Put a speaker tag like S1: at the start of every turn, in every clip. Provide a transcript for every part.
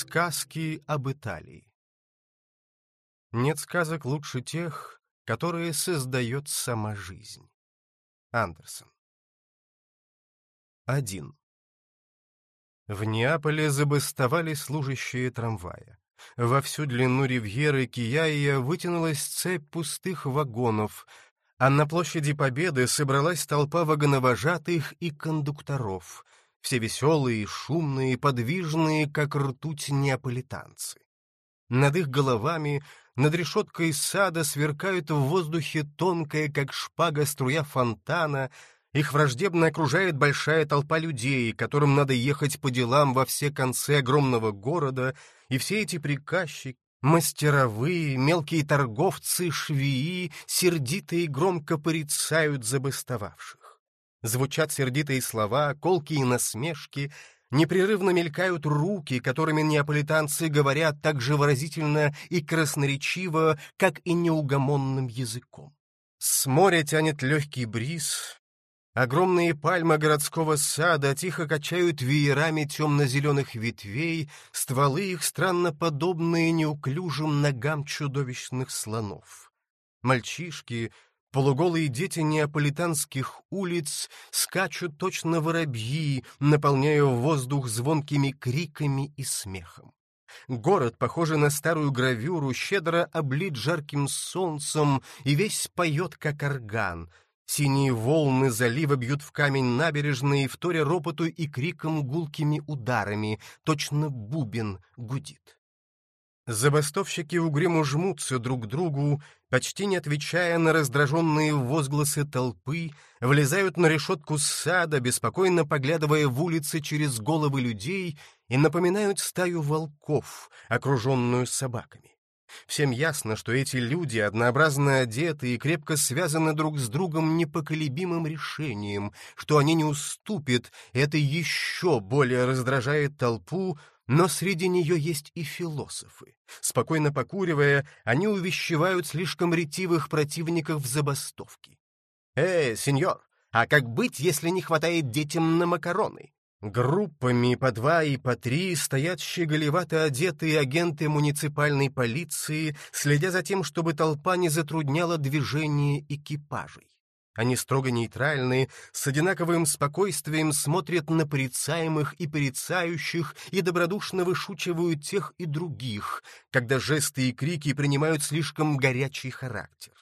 S1: Сказки об Италии Нет сказок лучше тех, которые создает сама жизнь. Андерсон 1. В Неаполе забастовали служащие трамвая. Во всю длину ривьеры Кияия вытянулась цепь пустых вагонов, а на площади Победы собралась толпа вагоновожатых и кондукторов, все веселые, шумные, подвижные, как ртуть неаполитанцы. Над их головами, над решеткой сада сверкают в воздухе тонкая, как шпага, струя фонтана — их враждебно окружает большая толпа людей, которым надо ехать по делам во все концы огромного города, и все эти приказчики, мастеровые, мелкие торговцы, швеи, сердито и громко порицают забастовавших. Звучат сердитые слова, колкие насмешки, непрерывно мелькают руки, которыми неаполитанцы говорят так же выразительно и красноречиво, как и неугомонным языком. С моря тянет легкий бриз, Огромные пальмы городского сада тихо качают веерами темно-зеленых ветвей, стволы их странно подобные неуклюжим ногам чудовищных слонов. Мальчишки, полуголые дети неаполитанских улиц, скачут точно воробьи, наполняя воздух звонкими криками и смехом. Город, похожий на старую гравюру, щедро облит жарким солнцем и весь поет, как орган — Синие волны залива бьют в камень набережной, вторя ропоту и криком гулкими ударами, точно бубен гудит. Забастовщики угрюмо жмутся друг к другу, почти не отвечая на раздраженные возгласы толпы, влезают на решетку сада, беспокойно поглядывая в улицы через головы людей и напоминают стаю волков, окруженную собаками. Всем ясно, что эти люди, однообразно одеты и крепко связаны друг с другом непоколебимым решением, что они не уступят, это еще более раздражает толпу, но среди нее есть и философы. Спокойно покуривая, они увещевают слишком ретивых противников в забастовке. «Эй, сеньор, а как быть, если не хватает детям на макароны? Группами по два и по три стоят щеголевато одетые агенты муниципальной полиции, следя за тем, чтобы толпа не затрудняла движение экипажей. Они строго нейтральные, с одинаковым спокойствием смотрят на порицаемых и порицающих и добродушно вышучивают тех и других, когда жесты и крики принимают слишком горячий характер.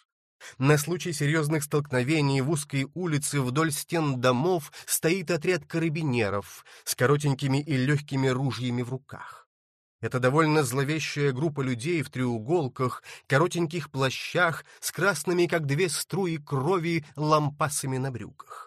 S1: На случай серьезных столкновений в узкой улице вдоль стен домов стоит отряд карабинеров с коротенькими и легкими ружьями в руках. Это довольно зловещая группа людей в треуголках, коротеньких плащах с красными, как две струи крови, лампасами на брюках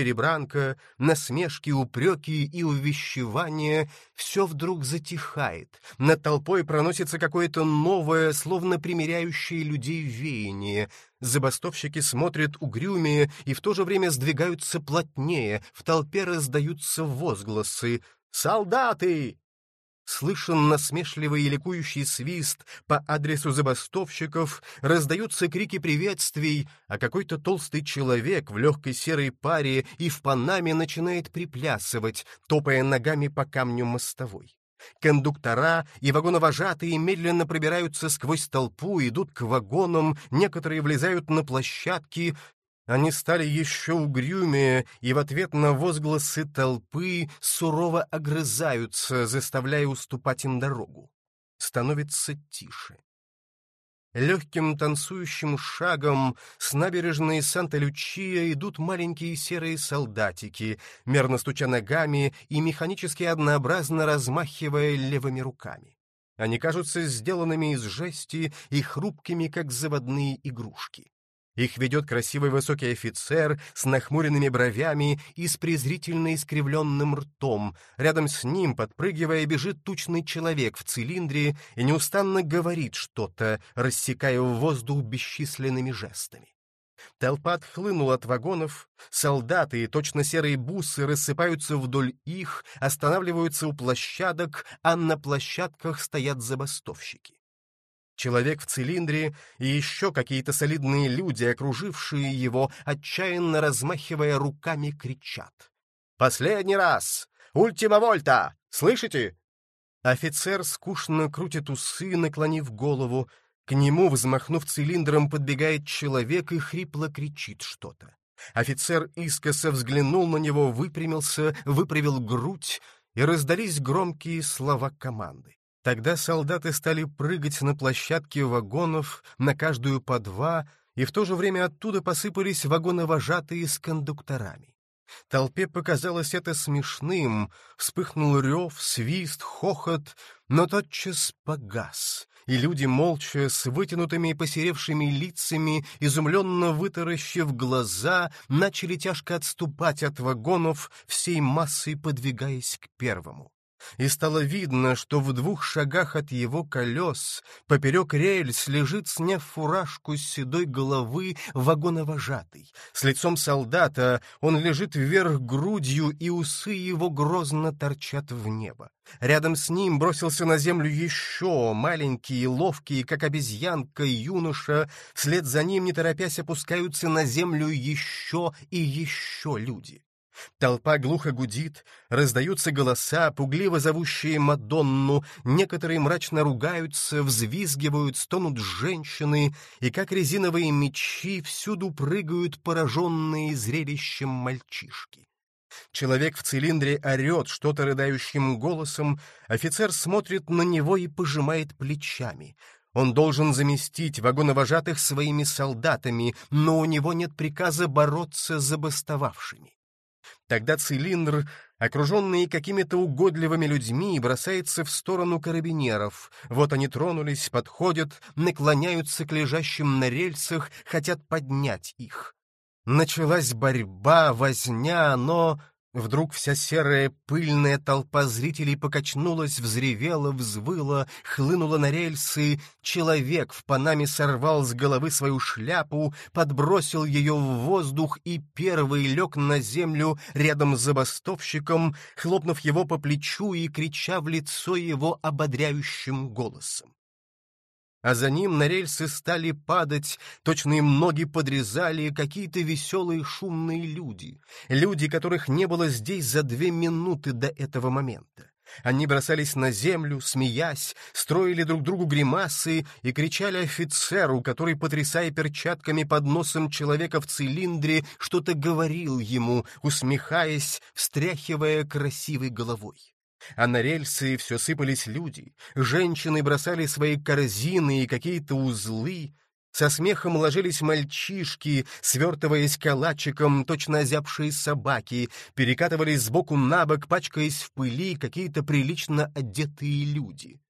S1: перебранка, насмешки, упреки и увещевания — все вдруг затихает. Над толпой проносится какое-то новое, словно примиряющее людей веяние. Забастовщики смотрят угрюмее и в то же время сдвигаются плотнее, в толпе раздаются возгласы «Солдаты! Слышен насмешливый и ликующий свист по адресу забастовщиков, раздаются крики приветствий, а какой-то толстый человек в легкой серой паре и в панаме начинает приплясывать, топая ногами по камню мостовой. Кондуктора и вагоновожатые медленно пробираются сквозь толпу, идут к вагонам, некоторые влезают на площадки, они стали еще угрюмее и в ответ на возгласы толпы сурово огрызаются, заставляя уступать им дорогу. Становится тише. Легким танцующим шагом с набережной Санта-Лючия идут маленькие серые солдатики, мерно стуча ногами и механически однообразно размахивая левыми руками. Они кажутся сделанными из жести и хрупкими, как заводные игрушки. Их ведет красивый высокий офицер с нахмуренными бровями и с презрительно искривленным ртом. Рядом с ним, подпрыгивая, бежит тучный человек в цилиндре и неустанно говорит что-то, рассекая воздух бесчисленными жестами. Толпа отхлынула от вагонов, солдаты и точно серые бусы рассыпаются вдоль их, останавливаются у площадок, а на площадках стоят забастовщики. Человек в цилиндре и еще какие-то солидные люди, окружившие его, отчаянно размахивая руками, кричат. «Последний раз! Ультима вольта! Слышите?» Офицер скучно крутит усы, наклонив голову. К нему, взмахнув цилиндром, подбегает человек и хрипло кричит что-то. Офицер искоса взглянул на него, выпрямился, выправил грудь, и раздались громкие слова команды. Тогда солдаты стали прыгать на площадке вагонов, на каждую по два, и в то же время оттуда посыпались вагоновожатые с кондукторами. Толпе показалось это смешным, вспыхнул рев, свист, хохот, но тотчас погас, и люди, молча, с вытянутыми и посеревшими лицами, изумленно вытаращив глаза, начали тяжко отступать от вагонов, всей массой подвигаясь к первому и стало видно, что в двух шагах от его колес поперек рельс лежит, сняв фуражку с седой головы, вагоновожатый. С лицом солдата он лежит вверх грудью, и усы его грозно торчат в небо. Рядом с ним бросился на землю еще маленький и ловкий, как обезьянка, юноша. Вслед за ним, не торопясь, опускаются на землю еще и еще люди. Толпа глухо гудит, раздаются голоса, пугливо зовущие Мадонну, некоторые мрачно ругаются, взвизгивают, стонут женщины, и как резиновые мечи всюду прыгают пораженные зрелищем мальчишки. Человек в цилиндре орет что-то рыдающим голосом, офицер смотрит на него и пожимает плечами. Он должен заместить вагоновожатых своими солдатами, но у него нет приказа бороться с забастовавшими. Тогда цилиндр, окруженный какими-то угодливыми людьми, бросается в сторону карабинеров. Вот они тронулись, подходят, наклоняются к лежащим на рельсах, хотят поднять их. Началась борьба, возня, но Вдруг вся серая пыльная толпа зрителей покачнулась, взревела, взвыла, хлынула на рельсы. Человек в панаме сорвал с головы свою шляпу, подбросил ее в воздух и первый лег на землю рядом с забастовщиком, хлопнув его по плечу и крича в лицо его ободряющим голосом а за ним на рельсы стали падать, точно им ноги подрезали какие-то веселые шумные люди, люди, которых не было здесь за две минуты до этого момента. Они бросались на землю, смеясь, строили друг другу гримасы и кричали офицеру, который, потрясая перчатками под носом человека в цилиндре, что-то говорил ему, усмехаясь, встряхивая красивой головой. А на рельсы все сыпались люди, женщины бросали свои корзины и какие-то узлы, со смехом ложились мальчишки, свертываясь калачиком, точно озябшие собаки, перекатывались сбоку на бок, пачкаясь в пыли какие-то прилично одетые люди.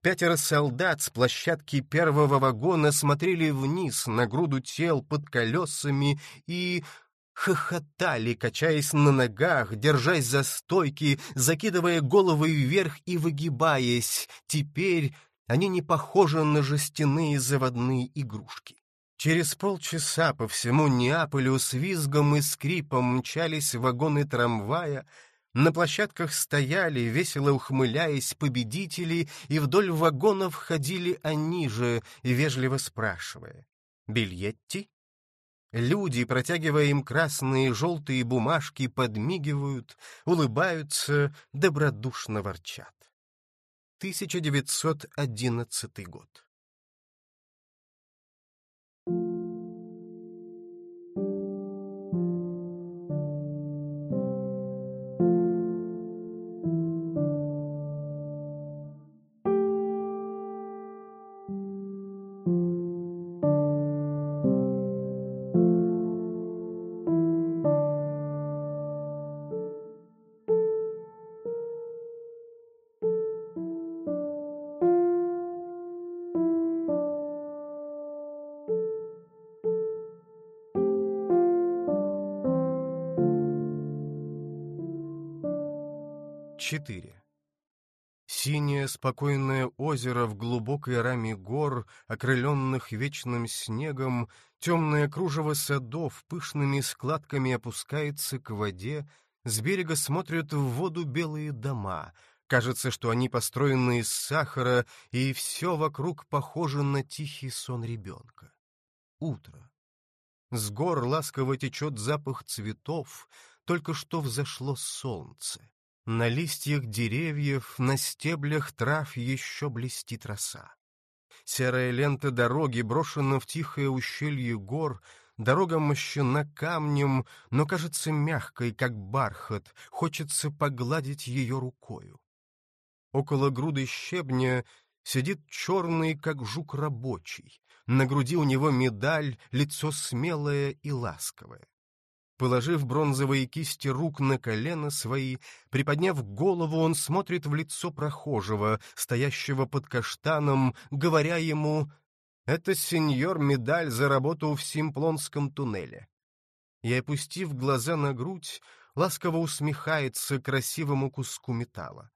S1: Пятеро солдат с площадки первого вагона смотрели вниз на груду тел под колесами и хохотали, качаясь на ногах, держась за стойки, закидывая головы вверх и выгибаясь. Теперь они не похожи на жестяные заводные игрушки. Через полчаса по всему Неаполю с визгом и скрипом мчались вагоны трамвая, на площадках стояли, весело ухмыляясь, победители, и вдоль вагонов ходили они же, вежливо спрашивая. «Бильетти?» Люди, протягивая им красные и желтые бумажки, подмигивают, улыбаются, добродушно ворчат. 1911 год. Спокойное озеро в глубокой раме гор, окрыленных вечным снегом, темное кружево садов пышными складками опускается к воде, с берега смотрят в воду белые дома. Кажется, что они построены из сахара, и все вокруг похоже на тихий сон ребенка. Утро. С гор ласково течет запах цветов, только что взошло солнце. На листьях деревьев, на стеблях трав еще блестит роса. Серая лента дороги брошена в тихое ущелье гор, дорога мощена камнем, но кажется мягкой, как бархат, хочется погладить ее рукою. Около груды щебня сидит черный, как жук рабочий. На груди у него медаль, лицо смелое и ласковое. Положив бронзовые кисти рук на колено свои, приподняв голову, он смотрит в лицо прохожего, стоящего под каштаном, говоря ему «Это сеньор медаль за работу в Симплонском туннеле». И, опустив глаза на грудь, ласково усмехается красивому куску металла.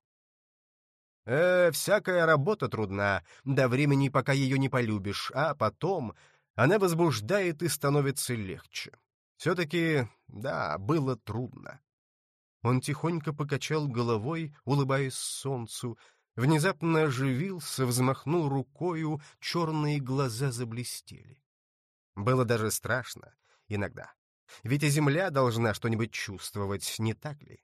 S1: Э, всякая работа трудна, до времени, пока ее не полюбишь, а потом она возбуждает и становится легче. Все-таки, да, было трудно. Он тихонько покачал головой, улыбаясь солнцу, внезапно оживился, взмахнул рукою, черные глаза заблестели. Было даже страшно иногда. Ведь и земля должна что-нибудь чувствовать, не так ли?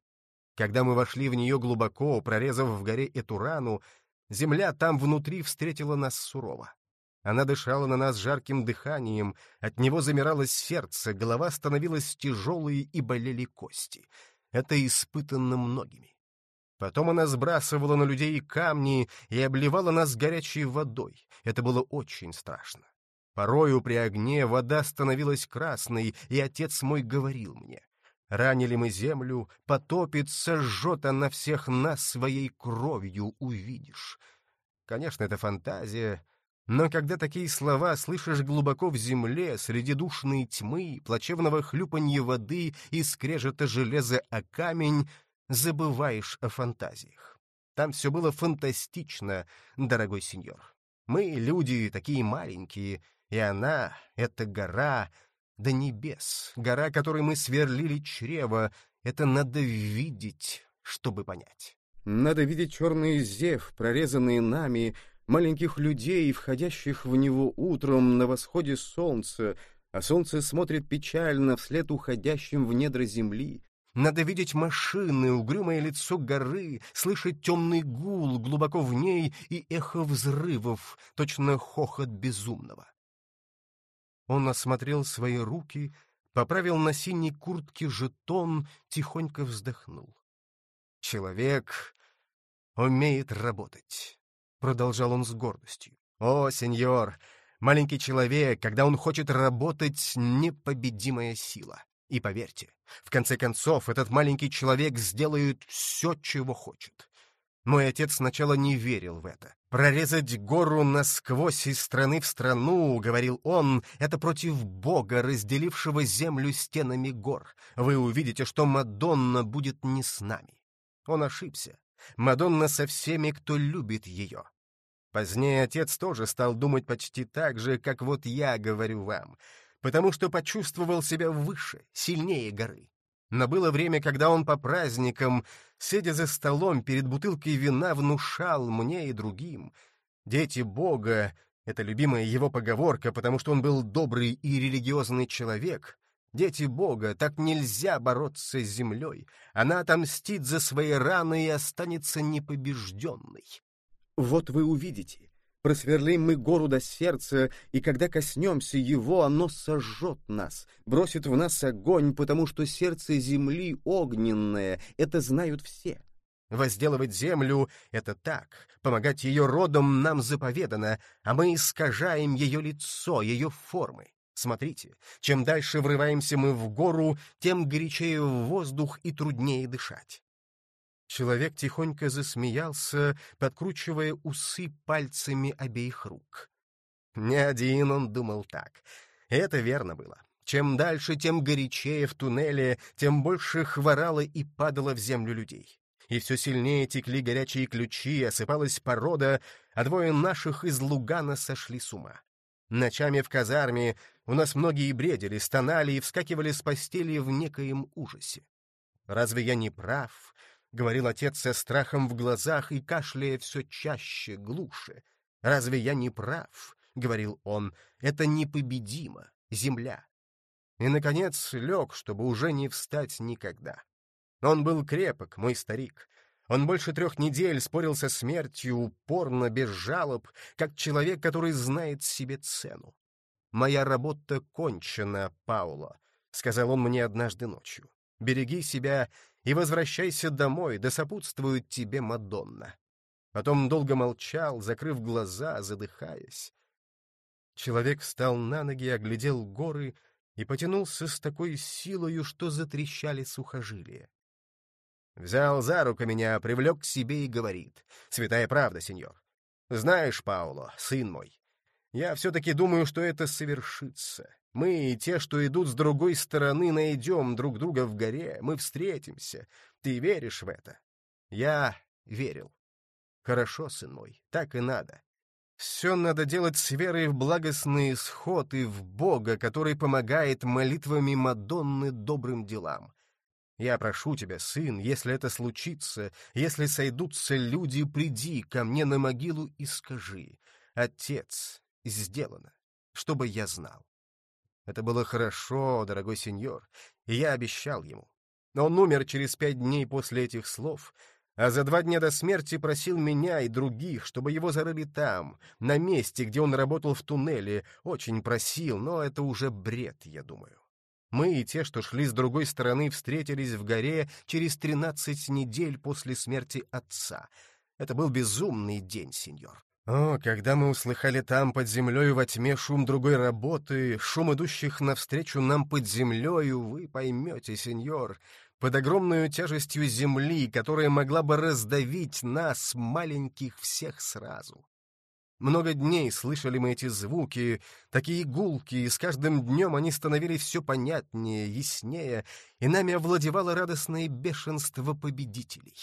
S1: Когда мы вошли в нее глубоко, прорезав в горе эту рану, земля там внутри встретила нас сурово. Она дышала на нас жарким дыханием, от него замирало сердце, голова становилась тяжелой и болели кости. Это испытано многими. Потом она сбрасывала на людей камни и обливала нас горячей водой. Это было очень страшно. Порою при огне вода становилась красной, и отец мой говорил мне, Ранили мы землю, потопит, сожжет она всех нас своей кровью, увидишь. Конечно, это фантазия, но когда такие слова слышишь глубоко в земле, среди душной тьмы, плачевного хлюпанья воды и скрежета железа о камень, забываешь о фантазиях. Там все было фантастично, дорогой сеньор. Мы, люди, такие маленькие, и она, эта гора, до небес, гора, которой мы сверлили чрево, это надо видеть, чтобы понять. Надо видеть черный зев, прорезанные нами, маленьких людей, входящих в него утром на восходе солнца, а солнце смотрит печально вслед уходящим в недра земли. Надо видеть машины, угрюмое лицо горы, слышать темный гул глубоко в ней и эхо взрывов, точно хохот безумного. Он осмотрел свои руки, поправил на синей куртке жетон, тихонько вздохнул. «Человек умеет работать», — продолжал он с гордостью. «О, сеньор, маленький человек, когда он хочет работать, непобедимая сила. И поверьте, в конце концов, этот маленький человек сделает все, чего хочет. Мой отец сначала не верил в это. «Прорезать гору насквозь из страны в страну, — говорил он, — это против Бога, разделившего землю стенами гор. Вы увидите, что Мадонна будет не с нами». Он ошибся. Мадонна со всеми, кто любит ее. Позднее отец тоже стал думать почти так же, как вот я говорю вам, потому что почувствовал себя выше, сильнее горы. Но было время, когда он по праздникам, сидя за столом перед бутылкой вина, внушал мне и другим. Дети Бога — это любимая его поговорка, потому что он был добрый и религиозный человек. Дети Бога, так нельзя бороться с землей. Она отомстит за свои раны и останется непобежденной. Вот вы увидите, Просверлим мы гору до сердца, и когда коснемся его, оно сожжет нас, бросит в нас огонь, потому что сердце земли огненное, это знают все. Возделывать землю — это так, помогать ее родам нам заповедано, а мы искажаем ее лицо, ее формы. Смотрите, чем дальше врываемся мы в гору, тем горячее воздух и труднее дышать. Человек тихонько засмеялся, подкручивая усы пальцами обеих рук. Не один он думал так. Это верно было. Чем дальше, тем горячее в туннеле, тем больше хворало и падало в землю людей. И все сильнее текли горячие ключи, осыпалась порода, а двое наших из Лугана сошли с ума. Ночами в казарме у нас многие бредили, стонали и вскакивали с постели в некоем ужасе. Разве я не прав, — говорил отец со страхом в глазах и кашляя все чаще, глуше. «Разве я не прав?» — говорил он. «Это непобедимо, земля». И, наконец, лег, чтобы уже не встать никогда. Он был крепок, мой старик. Он больше трех недель спорил со смертью, упорно, без жалоб, как человек, который знает себе цену. «Моя работа кончена, Пауло», — сказал он мне однажды ночью. «Береги себя и возвращайся домой, да сопутствует тебе Мадонна». Потом долго молчал, закрыв глаза, задыхаясь. Человек встал на ноги, оглядел горы и потянулся с такой силою, что затрещали сухожилия. Взял за руку меня, привлек к себе и говорит. «Святая правда, сеньор. Знаешь, Пауло, сын мой, я все-таки думаю, что это совершится. Мы и те, что идут с другой стороны, найдем друг друга в горе, мы встретимся. Ты веришь в это?» Я верил. «Хорошо, сын мой, так и надо. Все надо делать с верой в благостный исход и в Бога, который помогает молитвами Мадонны добрым делам. Я прошу тебя, сын, если это случится, если сойдутся люди, приди ко мне на могилу и скажи, «Отец, сделано, чтобы я знал». Это было хорошо, дорогой сеньор, и я обещал ему. Он умер через пять дней после этих слов, а за два дня до смерти просил меня и других, чтобы его зарыли там, на месте, где он работал в туннеле, очень просил, но это уже бред, я думаю. Мы и те, что шли с другой стороны, встретились в горе через тринадцать недель после смерти отца. Это был безумный день, сеньор. О, когда мы услыхали там под землей во тьме шум другой работы, шум идущих навстречу нам под землею, вы поймете, сеньор, под огромной тяжестью земли, которая могла бы раздавить нас, маленьких, всех сразу. Много дней слышали мы эти звуки, такие гулки, и с каждым днем они становились все понятнее, яснее, и нами овладевало радостное бешенство победителей.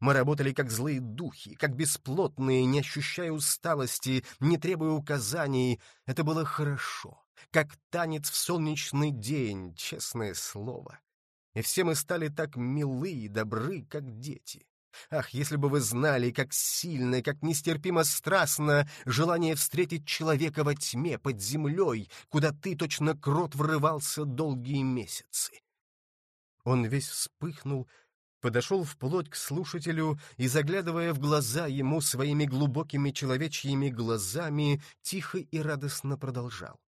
S1: Мы работали как злые духи, как бесплотные, не ощущая усталости, не требуя указаний. Это было хорошо, как танец в солнечный день, честное слово и все мы стали так милы и добры, как дети. Ах, если бы вы знали, как сильно как нестерпимо страстно желание встретить человека во тьме под землей, куда ты точно крот врывался долгие месяцы. Он весь вспыхнул, подошел вплоть к слушателю и, заглядывая в глаза ему своими глубокими человечьими глазами, тихо и радостно продолжал.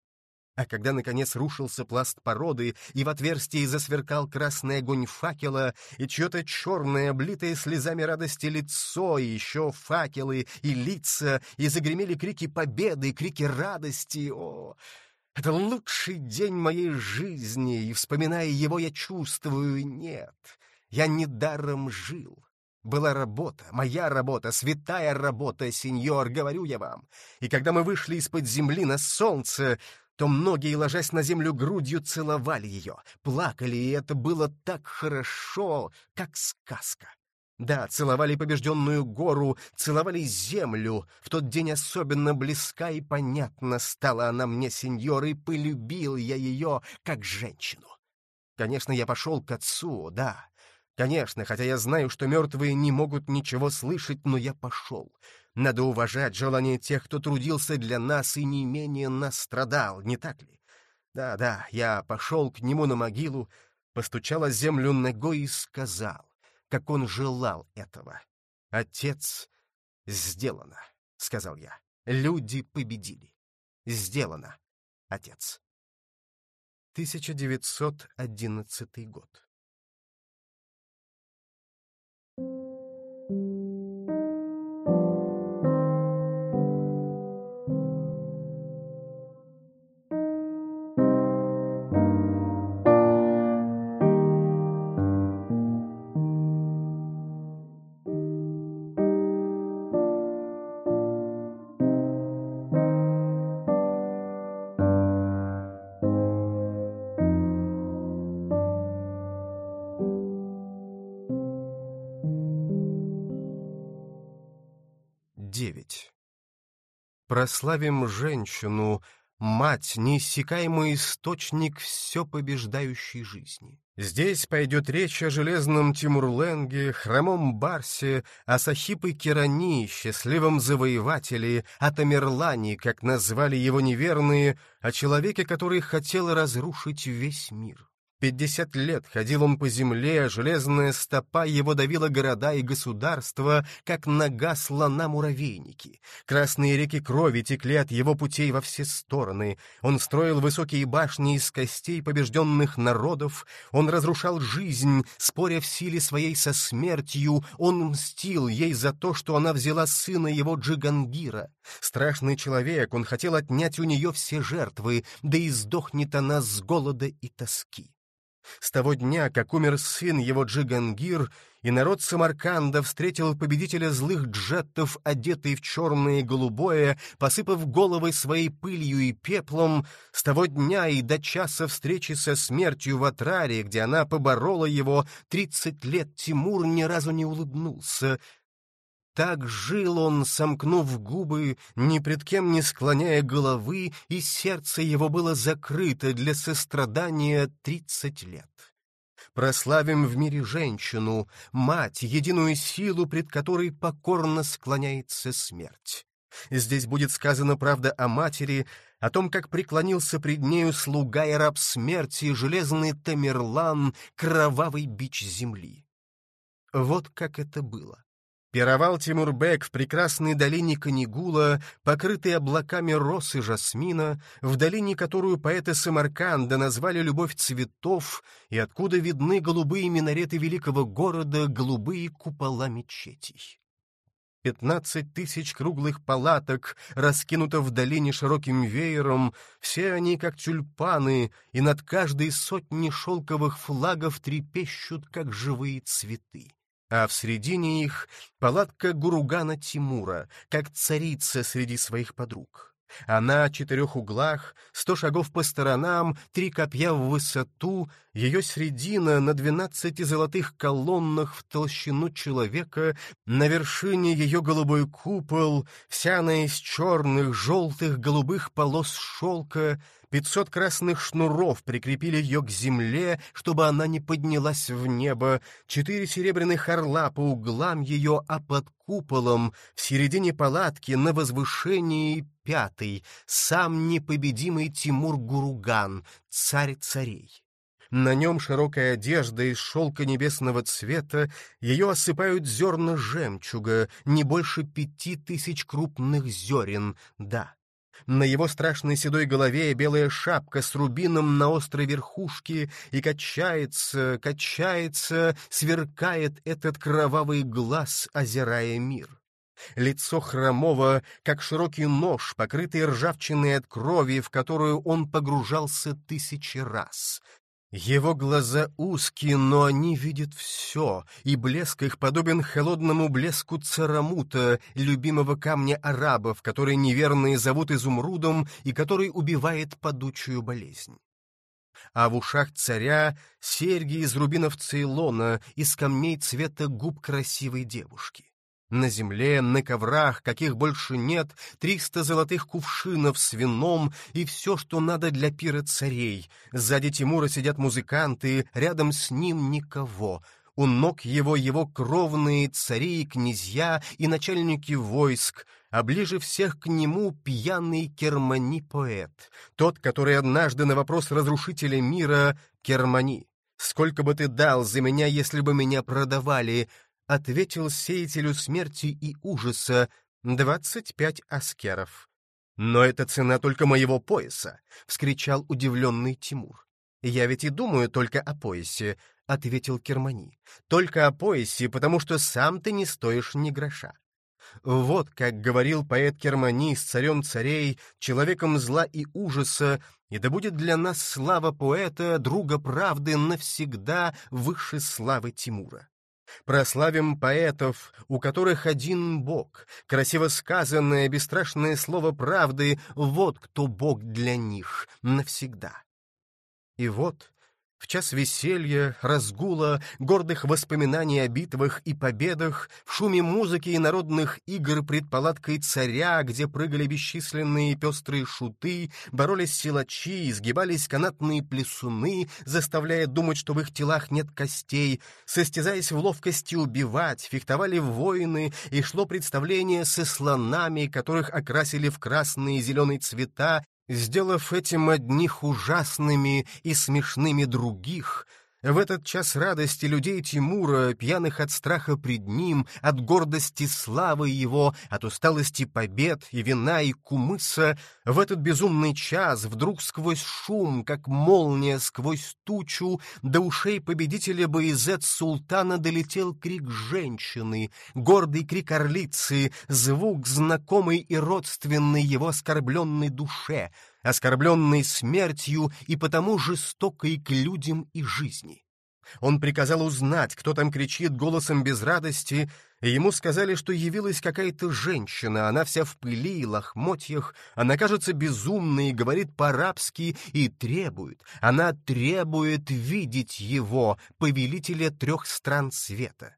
S1: А когда, наконец, рушился пласт породы, и в отверстии засверкал красный огонь факела, и чье-то черное, облитое слезами радости лицо, и еще факелы, и лица, и загремели крики победы, крики радости, о... Это лучший день моей жизни, и, вспоминая его, я чувствую, нет, я недаром жил. Была работа, моя работа, святая работа, сеньор, говорю я вам. И когда мы вышли из-под земли на солнце, то многие, ложась на землю грудью, целовали ее, плакали, и это было так хорошо, как сказка. Да, целовали побежденную гору, целовали землю. В тот день особенно близка и понятна стала она мне, сеньор, и полюбил я ее как женщину. Конечно, я пошел к отцу, да. Конечно, хотя я знаю, что мертвые не могут ничего слышать, но я пошел. Надо уважать желание тех, кто трудился для нас и не менее нас страдал, не так ли? Да-да, я пошел к нему на могилу, постучал о землю ногой и сказал, как он желал этого. «Отец, сделано», — сказал я. «Люди победили. Сделано, отец». 1911 год. Прославим женщину, мать, неиссякаемый источник все побеждающей жизни. Здесь пойдет речь о железном Тимурленге, хромом Барсе, о Сахипе Кирани, счастливом завоевателе, о Тамерлане, как назвали его неверные, о человеке, который хотел разрушить весь мир. Пятьдесят лет ходил он по земле, железная стопа его давила города и государства, как нога слона муравейники. Красные реки крови текли от его путей во все стороны. Он строил высокие башни из костей побежденных народов. Он разрушал жизнь, споря в силе своей со смертью. Он мстил ей за то, что она взяла сына его Джигангира. Страшный человек, он хотел отнять у нее все жертвы, да и сдохнет она с голода и тоски. С того дня, как умер сын его Джигангир, и народ Самарканда встретил победителя злых джеттов, одетый в черное и голубое, посыпав головы своей пылью и пеплом, с того дня и до часа встречи со смертью в Атраре, где она поборола его, тридцать лет Тимур ни разу не улыбнулся, так жил он, сомкнув губы, ни пред кем не склоняя головы, и сердце его было закрыто для сострадания тридцать лет. Прославим в мире женщину, мать, единую силу, пред которой покорно склоняется смерть. Здесь будет сказано правда о матери, о том, как преклонился пред нею слуга и раб смерти, железный Тамерлан, кровавый бич земли. Вот как это было. Пировал Тимурбек в прекрасной долине Канигула, покрытой облаками роз и жасмина, в долине, которую поэты Самарканда назвали «любовь цветов», и откуда видны голубые минареты великого города, голубые купола мечетей. Пятнадцать тысяч круглых палаток раскинуто в долине широким веером, все они как тюльпаны, и над каждой сотней шелковых флагов трепещут, как живые цветы а в середине их палатка Гуругана Тимура, как царица среди своих подруг. Она о четырех углах, сто шагов по сторонам, три копья в высоту, ее середина на двенадцати золотых колоннах в толщину человека, на вершине ее голубой купол, вся она из черных, желтых, голубых полос шелка, Пятьсот красных шнуров прикрепили ее к земле, чтобы она не поднялась в небо, четыре серебряных орла по углам ее, а под куполом, в середине палатки, на возвышении пятый, сам непобедимый Тимур Гуруган, царь царей. На нем широкая одежда из шелка небесного цвета, ее осыпают зерна жемчуга, не больше пяти тысяч крупных зерен, да. На его страшной седой голове белая шапка с рубином на острой верхушке, и качается, качается, сверкает этот кровавый глаз, озирая мир. Лицо хромого, как широкий нож, покрытый ржавчиной от крови, в которую он погружался тысячи раз. Его глаза узкие, но они видят все, и блеск их подобен холодному блеску царамута, любимого камня арабов, который неверные зовут изумрудом и который убивает падучую болезнь. А в ушах царя серьги из рубинов Цейлона, из камней цвета губ красивой девушки. На земле, на коврах, каких больше нет, триста золотых кувшинов с вином и все, что надо для пира царей. Сзади Тимура сидят музыканты, рядом с ним никого. У ног его его кровные цари и князья и начальники войск, а ближе всех к нему пьяный Кермани-поэт, тот, который однажды на вопрос разрушителя мира «Кермани, сколько бы ты дал за меня, если бы меня продавали?» Ответил сеятелю смерти и ужаса двадцать пять аскеров. «Но это цена только моего пояса!» — вскричал удивленный Тимур. «Я ведь и думаю только о поясе», — ответил Кермани. «Только о поясе, потому что сам ты не стоишь ни гроша». Вот как говорил поэт Кермани с царем царей, человеком зла и ужаса, и да будет для нас слава поэта, друга правды, навсегда выше славы Тимура. Прославим поэтов, у которых один Бог, красиво сказанное бесстрашное слово правды, вот кто Бог для них навсегда. И вот в час веселья, разгула, гордых воспоминаний о битвах и победах, в шуме музыки и народных игр пред палаткой царя, где прыгали бесчисленные пестрые шуты, боролись силачи, изгибались канатные плесуны, заставляя думать, что в их телах нет костей, состязаясь в ловкости убивать, фехтовали воины, и шло представление со слонами, которых окрасили в красные и зеленые цвета, сделав этим одних ужасными и смешными других, в этот час радости людей Тимура, пьяных от страха пред ним, от гордости славы его, от усталости побед и вина и кумыса, в этот безумный час вдруг сквозь шум, как молния сквозь тучу, до ушей победителя Боязет Султана долетел крик женщины, гордый крик орлицы, звук, знакомый и родственный его оскорбленной душе — оскорбленный смертью и потому жестокой к людям и жизни. Он приказал узнать, кто там кричит голосом без радости, и ему сказали, что явилась какая-то женщина, она вся в пыли и лохмотьях, она кажется безумной, говорит по-арабски и требует, она требует видеть его, повелителя трех стран света.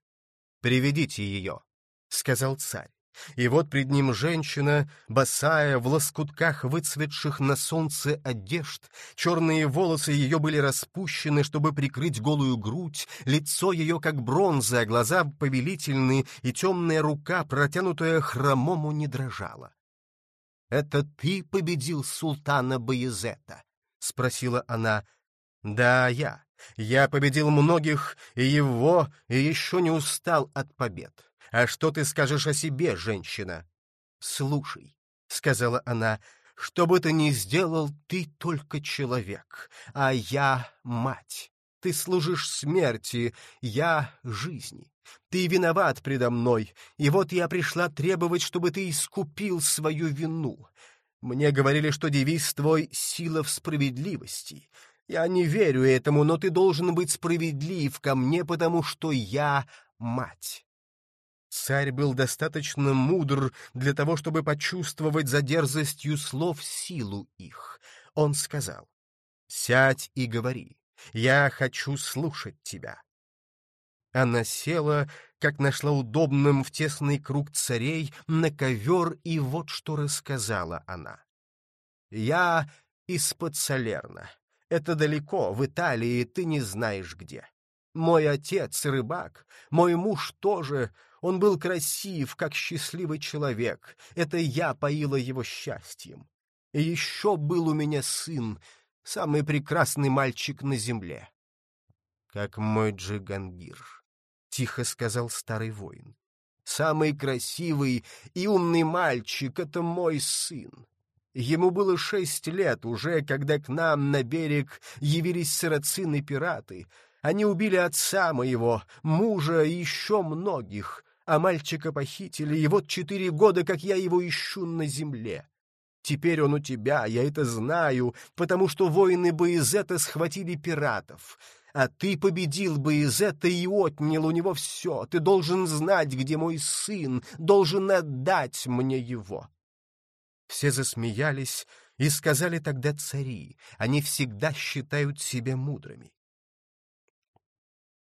S1: «Приведите ее», — сказал царь. И вот пред ним женщина, босая, в лоскутках выцветших на солнце одежд, черные волосы ее были распущены, чтобы прикрыть голую грудь, лицо ее как бронза, глаза повелительные, и темная рука, протянутая хромому, не дрожала. «Это ты победил султана Баязета?» — спросила она. «Да, я. Я победил многих, и его, и еще не устал от побед. «А что ты скажешь о себе, женщина?» «Слушай», — сказала она, — «что бы ты ни сделал, ты только человек, а я — мать. Ты служишь смерти, я — жизни. Ты виноват предо мной, и вот я пришла требовать, чтобы ты искупил свою вину. Мне говорили, что девиз твой — сила в справедливости. Я не верю этому, но ты должен быть справедлив ко мне, потому что я — мать. Царь был достаточно мудр для того, чтобы почувствовать за дерзостью слов силу их. Он сказал, «Сядь и говори, я хочу слушать тебя». Она села, как нашла удобным в тесный круг царей, на ковер, и вот что рассказала она. «Я из-под Салерна. Это далеко, в Италии, ты не знаешь где. Мой отец — рыбак, мой муж тоже, он был красив, как счастливый человек. Это я поила его счастьем. И еще был у меня сын, самый прекрасный мальчик на земле. — Как мой Джигангир, — тихо сказал старый воин. — Самый красивый и умный мальчик — это мой сын. Ему было шесть лет уже, когда к нам на берег явились сарацины-пираты. Они убили отца моего, мужа и еще многих а мальчика похитили, и вот четыре года, как я его ищу на земле. Теперь он у тебя, я это знаю, потому что воины Боязета схватили пиратов. А ты победил Боязета и отнял у него все. Ты должен знать, где мой сын, должен отдать мне его. Все засмеялись и сказали тогда цари, они всегда считают себя мудрыми.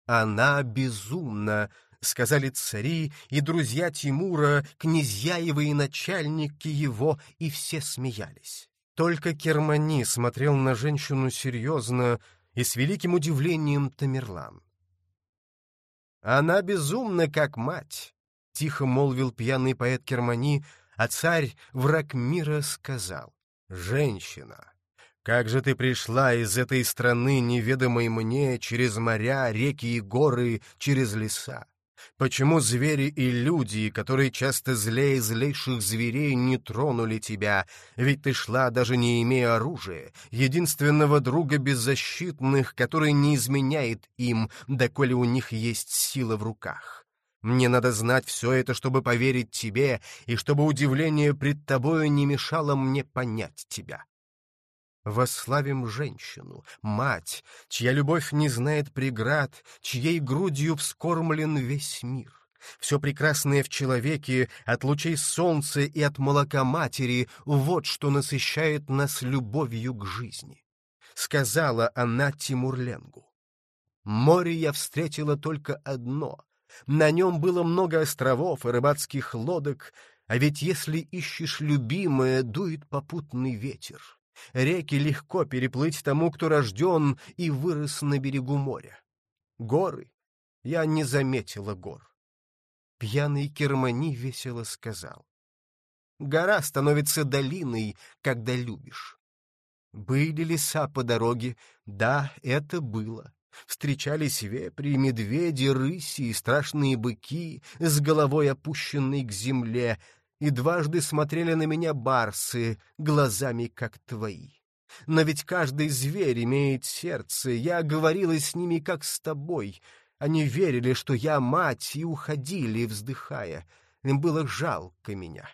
S1: Она безумна, сказали цари и друзья Тимура, князья его и начальники его, и все смеялись. Только Кермани смотрел на женщину серьезно и с великим удивлением Тамерлан. «Она безумна, как мать», — тихо молвил пьяный поэт Кермани, а царь, враг мира, сказал, «Женщина, как же ты пришла из этой страны, неведомой мне, через моря, реки и горы, через леса? Почему звери и люди, которые часто злее злейших зверей, не тронули тебя? Ведь ты шла, даже не имея оружия, единственного друга беззащитных, который не изменяет им, доколе у них есть сила в руках. Мне надо знать все это, чтобы поверить тебе, и чтобы удивление пред тобою не мешало мне понять тебя. Восславим женщину, мать, чья любовь не знает преград, чьей грудью вскормлен весь мир. Все прекрасное в человеке, от лучей солнца и от молока матери, вот что насыщает нас любовью к жизни. Сказала она Тимурленгу. Море я встретила только одно. На нем было много островов и рыбацких лодок, а ведь если ищешь любимое, дует попутный ветер. Реки легко переплыть тому, кто рожден и вырос на берегу моря. Горы? Я не заметила гор. Пьяный Кермани весело сказал. Гора становится долиной, когда любишь. Были леса по дороге? Да, это было. Встречались вепри, медведи, рыси и страшные быки с головой опущенной к земле, и дважды смотрели на меня барсы, глазами как твои. Но ведь каждый зверь имеет сердце, я говорила с ними как с тобой. Они верили, что я мать, и уходили, вздыхая. Им было жалко меня.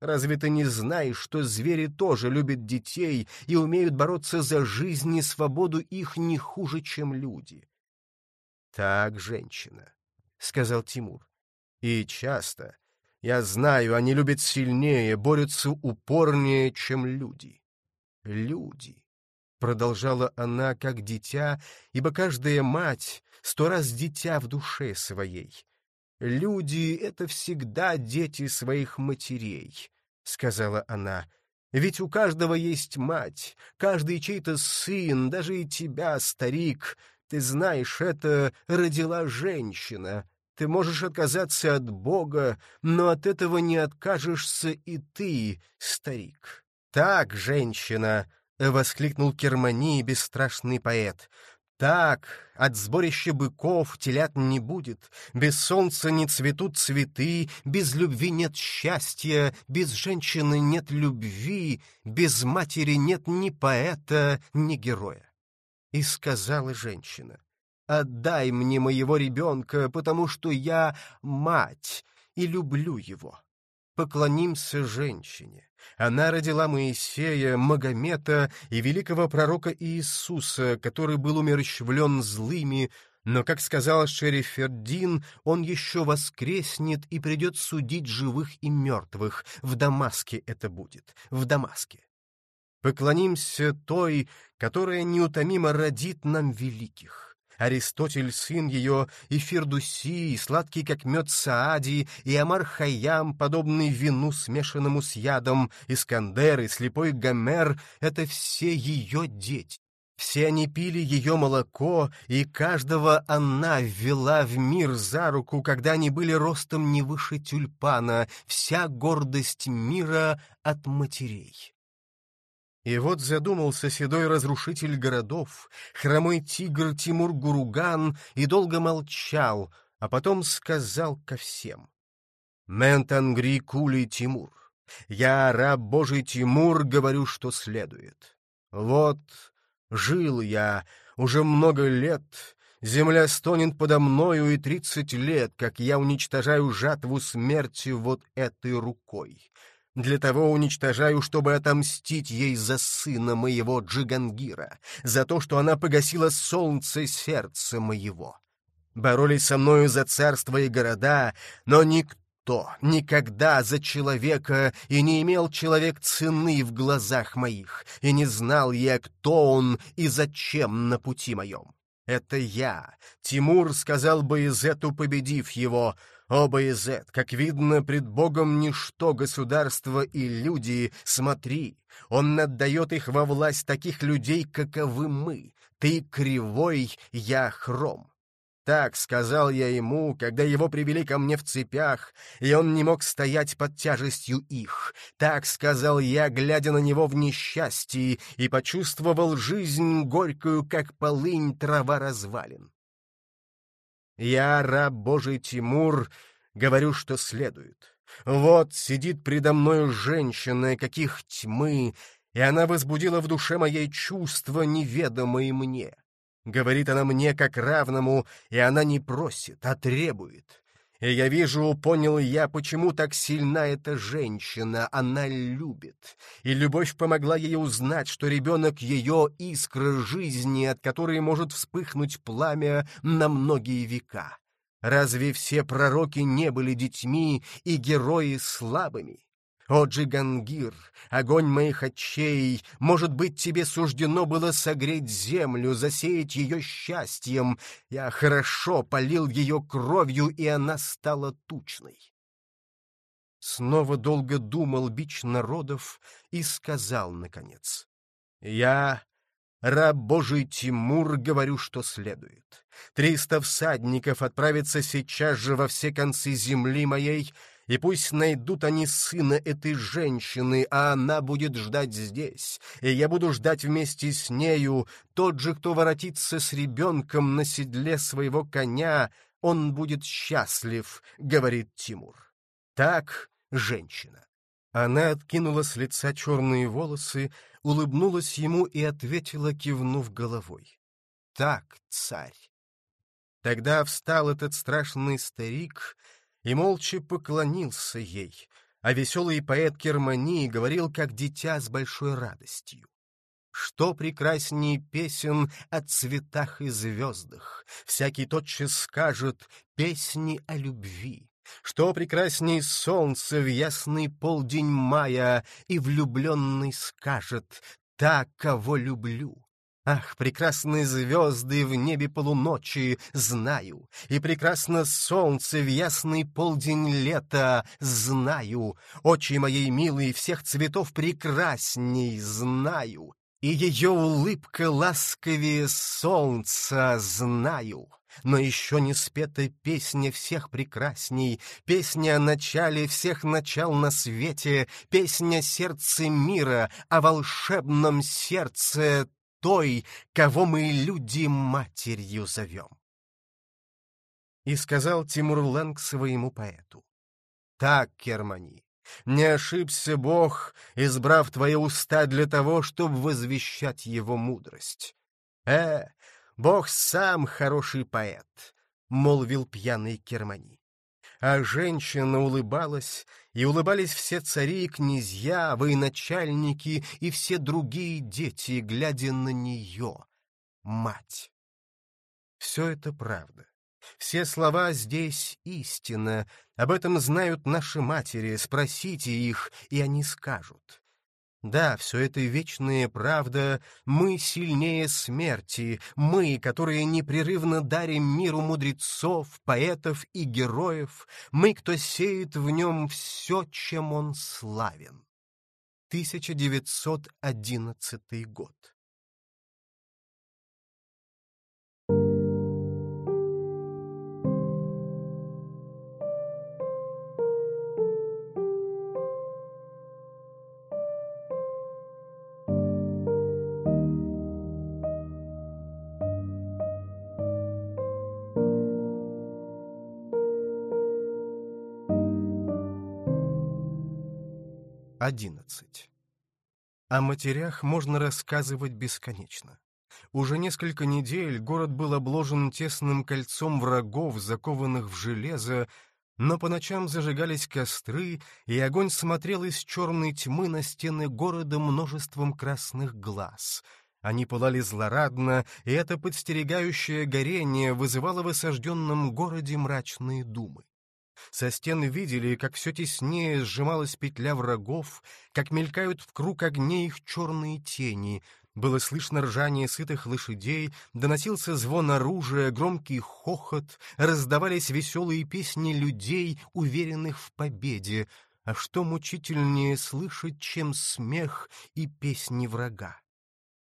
S1: Разве ты не знаешь, что звери тоже любят детей и умеют бороться за жизнь и свободу их не хуже, чем люди? — Так, женщина, — сказал Тимур. — И часто, я знаю, они любят сильнее, борются упорнее, чем люди. Люди, — продолжала она как дитя, ибо каждая мать сто раз дитя в душе своей. «Люди — это всегда дети своих матерей», — сказала она. «Ведь у каждого есть мать, каждый чей-то сын, даже и тебя, старик. Ты знаешь, это родила женщина. Ты можешь отказаться от Бога, но от этого не откажешься и ты, старик». «Так, женщина!» — воскликнул Кермани, бесстрашный поэт. Так, от сборища быков телят не будет, без солнца не цветут цветы, без любви нет счастья, без женщины нет любви, без матери нет ни поэта, ни героя. И сказала женщина, «Отдай мне моего ребенка, потому что я мать и люблю его. Поклонимся женщине. Она родила Моисея, Магомета и великого пророка Иисуса, который был умерщвлен злыми, но, как сказал Шерифердин, он еще воскреснет и придет судить живых и мертвых. В Дамаске это будет, в Дамаске. Поклонимся той, которая неутомимо родит нам великих. Аристотель, сын ее, и Фердуси, сладкий как мед Саади, и Амар Хайям, подобный вину, смешанному с ядом, Искандер и слепой Гомер — это все ее дети. Все они пили ее молоко, и каждого она ввела в мир за руку, когда они были ростом не выше тюльпана, вся гордость мира от матерей. И вот задумался седой разрушитель городов, хромой тигр Тимур Гуруган, и долго молчал, а потом сказал ко всем. «Ментангри Кули Тимур, я, раб Божий Тимур, говорю, что следует. Вот жил я уже много лет, земля стонет подо мною и тридцать лет, как я уничтожаю жатву смерти вот этой рукой». Для того уничтожаю, чтобы отомстить ей за сына моего Джигангира, за то, что она погасила солнце сердца моего. Боролись со мною за царство и города, но никто никогда за человека и не имел человек цены в глазах моих, и не знал я, кто он и зачем на пути моем. Это я, Тимур, сказал бы Изету, победив его, о, Боязет, как видно, пред Богом ничто государство и люди, смотри, он отдает их во власть таких людей, каковы мы. Ты кривой, я хром. Так сказал я ему, когда его привели ко мне в цепях, и он не мог стоять под тяжестью их. Так сказал я, глядя на него в несчастье, и почувствовал жизнь горькую, как полынь трава развалин. Я, раб Божий Тимур, говорю, что следует. Вот сидит предо мною женщина, каких тьмы, и она возбудила в душе моей чувства, неведомые мне. Говорит она мне как равному, и она не просит, а требует. И я вижу, понял я, почему так сильна эта женщина, она любит. И любовь помогла ей узнать, что ребенок — ее искра жизни, от которой может вспыхнуть пламя на многие века. Разве все пророки не были детьми и герои слабыми? О, Джигангир, огонь моих очей, может быть, тебе суждено было согреть землю, засеять ее счастьем. Я хорошо полил ее кровью, и она стала тучной. Снова долго думал бич народов и сказал, наконец, «Я, раб Божий Тимур, говорю, что следует. Триста всадников отправятся сейчас же во все концы земли моей, И пусть найдут они сына этой женщины, а она будет ждать здесь, и я буду ждать вместе с нею. Тот же, кто воротится с ребенком на седле своего коня, он будет счастлив, — говорит Тимур. Так женщина. Она откинула с лица черные волосы, улыбнулась ему и ответила, кивнув головой. «Так, царь!» Тогда встал этот страшный старик и молча поклонился ей, а веселый поэт Кермании говорил, как дитя с большой радостью. Что прекраснее песен о цветах и звездах, всякий тотчас скажет песни о любви. Что прекрасней солнце в ясный полдень мая, И влюбленный скажет «Та, кого люблю». Ах, прекрасные звезды в небе полуночи, знаю, И прекрасно солнце в ясный полдень лета, знаю, Очи моей милые всех цветов прекрасней, знаю, И ее улыбка ласковее солнца, знаю. Но еще не спета песня всех прекрасней, Песня о начале всех начал на свете, Песня сердца мира, о волшебном сердце той, Кого мы люди матерью зовем. И сказал Тимур Лэнг своему поэту. Так, Кермани, не ошибся Бог, избрав твои уста для того, чтобы возвещать его мудрость. Э, Бог сам хороший поэт, — молвил пьяный Кермани. А женщина улыбалась, и улыбались все цари и князья, военачальники и все другие дети, глядя на нее, мать. Все это правда. Все слова здесь истина, об этом знают наши матери, спросите их, и они скажут. Да, все это вечная правда, мы сильнее смерти, мы, которые непрерывно дарим миру мудрецов, поэтов и героев, мы, кто сеет в нем все, чем он славен. 1911 год. Одиннадцать. О матерях можно рассказывать бесконечно. Уже несколько недель город был обложен тесным кольцом врагов, закованных в железо, но по ночам зажигались костры, и огонь смотрел из черной тьмы на стены города множеством красных глаз. Они пылали злорадно, и это подстерегающее горение вызывало в осажденном городе мрачные думы. Со стен видели, как все теснее сжималась петля врагов, как мелькают в круг огней их черные тени. Было слышно ржание сытых лошадей, доносился звон оружия, громкий хохот, раздавались веселые песни людей, уверенных в победе. А что мучительнее слышать, чем смех и песни врага?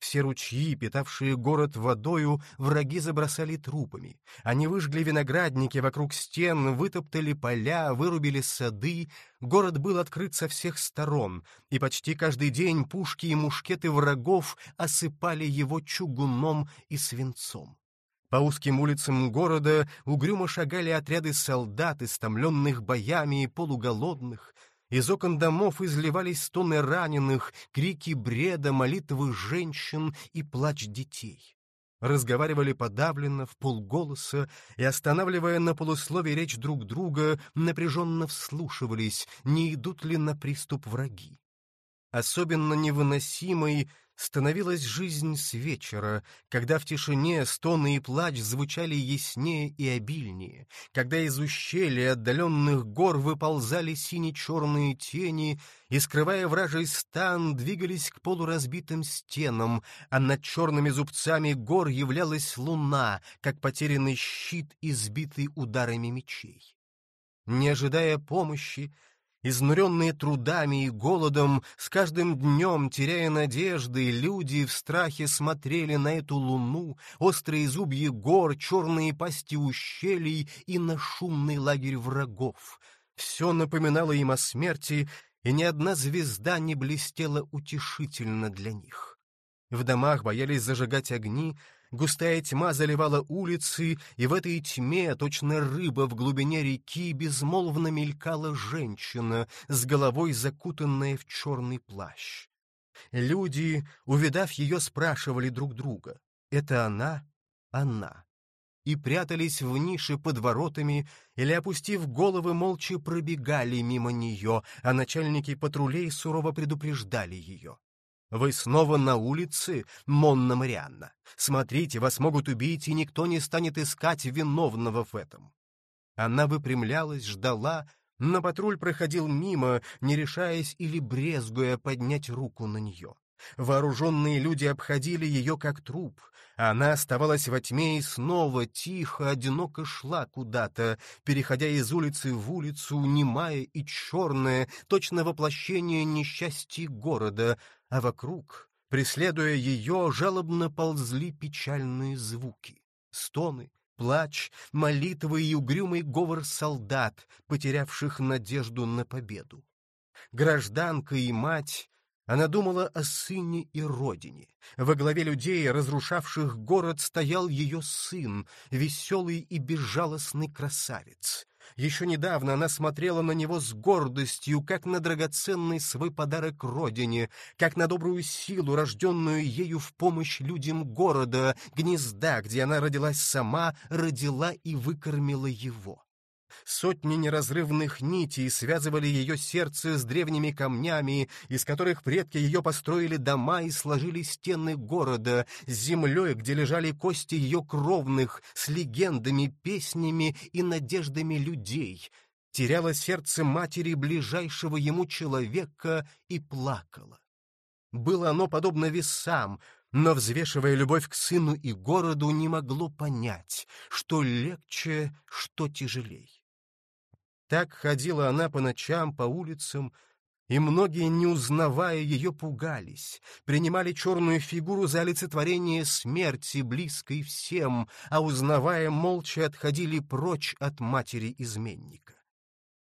S1: Все ручьи, питавшие город водою, враги забросали трупами. Они выжгли виноградники вокруг стен, вытоптали поля, вырубили сады. Город был открыт со всех сторон, и почти каждый день пушки и мушкеты врагов осыпали его чугуном и свинцом. По узким улицам города угрюмо шагали отряды солдат, истомленных боями и полуголодных — из окон домов изливались стоны раненых, крики бреда, молитвы женщин и плач детей. Разговаривали подавленно, в полголоса, и, останавливая на полуслове речь друг друга, напряженно вслушивались, не идут ли на приступ враги. Особенно невыносимой становилась жизнь с вечера, когда в тишине стоны и плач звучали яснее и обильнее, когда из ущелья отдаленных гор выползали сине-черные тени и, скрывая вражий стан, двигались к полуразбитым стенам, а над черными зубцами гор являлась луна, как потерянный щит, избитый ударами мечей. Не ожидая помощи, Изнуренные трудами и голодом, с каждым днем, теряя надежды, люди в страхе смотрели на эту луну, острые зубья гор, черные пасти ущелий и на шумный лагерь врагов. Все напоминало им о смерти, и ни одна звезда не блестела утешительно для них. В домах боялись зажигать огни, густая тьма заливала улицы, и в этой тьме, точно рыба в глубине реки, безмолвно мелькала женщина, с головой закутанная в черный плащ. Люди, увидав ее, спрашивали друг друга, «Это она? Она?» и прятались в нише под воротами или, опустив головы, молча пробегали мимо нее, а начальники патрулей сурово предупреждали ее. «Вы снова на улице, Монна Марианна. Смотрите, вас могут убить, и никто не станет искать виновного в этом». Она выпрямлялась, ждала, но патруль проходил мимо, не решаясь или брезгуя поднять руку на нее. Вооруженные люди обходили ее как труп. Она оставалась во тьме и снова тихо, одиноко шла куда-то, переходя из улицы в улицу, немая и черная, точно воплощение несчастья города, а вокруг, преследуя ее, жалобно ползли печальные звуки, стоны, плач, молитвы и угрюмый говор солдат, потерявших надежду на победу. Гражданка и мать она думала о сыне и родине. Во главе людей, разрушавших город, стоял ее сын, веселый и безжалостный красавец. Еще недавно она смотрела на него с гордостью, как на драгоценный свой подарок родине, как на добрую силу, рожденную ею в помощь людям города, гнезда, где она родилась сама, родила и выкормила его. Сотни неразрывных нитей связывали ее сердце с древними камнями, из которых предки ее построили дома и сложили стены города, с землей, где лежали кости ее кровных, с легендами, песнями и надеждами людей. Теряло сердце матери ближайшего ему человека и плакало. Было оно подобно весам, но, взвешивая любовь к сыну и городу, не могло понять, что легче, что тяжелей. Так ходила она по ночам, по улицам, и многие, не узнавая ее, пугались, принимали черную фигуру за олицетворение смерти, близкой всем, а узнавая, молча отходили прочь от матери-изменника.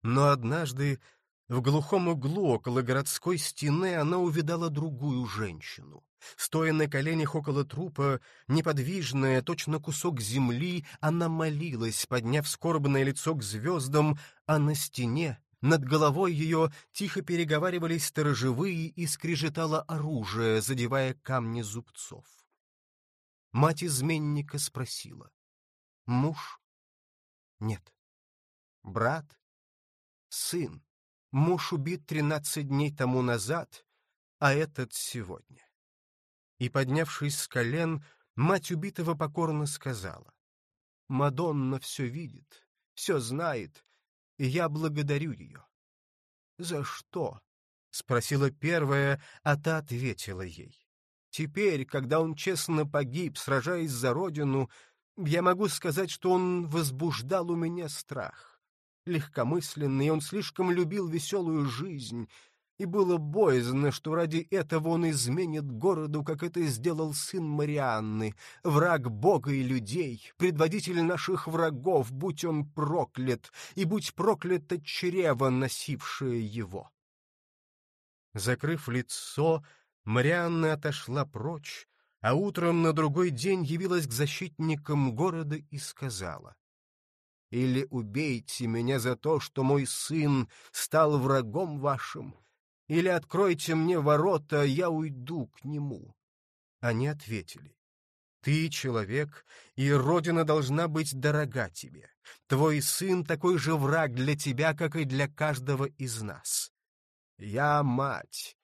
S1: Но однажды в глухом углу около городской стены она увидала другую женщину. Стоя на коленях около трупа, неподвижная, точно кусок земли, она молилась, подняв скорбное лицо к звездам, а на стене, над головой ее, тихо переговаривались сторожевые и скрежетало оружие, задевая камни зубцов. Мать изменника спросила. «Муж?» «Нет». «Брат?» «Сын. Муж убит тринадцать дней тому назад, а этот сегодня». И, поднявшись с колен, мать убитого покорно сказала. «Мадонна все видит, все знает, и я благодарю ее». «За что?» — спросила первая, а та ответила ей. «Теперь, когда он честно погиб, сражаясь за родину, я могу сказать, что он возбуждал у меня страх. Легкомысленный, он слишком любил веселую жизнь, и было боязно, что ради этого он изменит городу, как это сделал сын Марианны, враг Бога и людей, предводитель наших врагов, будь он проклят, и будь проклято чрево, носившее его. Закрыв лицо, Марианна отошла прочь, а утром на другой день явилась к защитникам города и сказала, «Или убейте меня за то, что мой сын стал врагом вашим, или откройте мне ворота, я уйду к нему. Они ответили. Ты человек, и родина должна быть дорога тебе. Твой сын такой же враг для тебя, как и для каждого из нас. Я мать.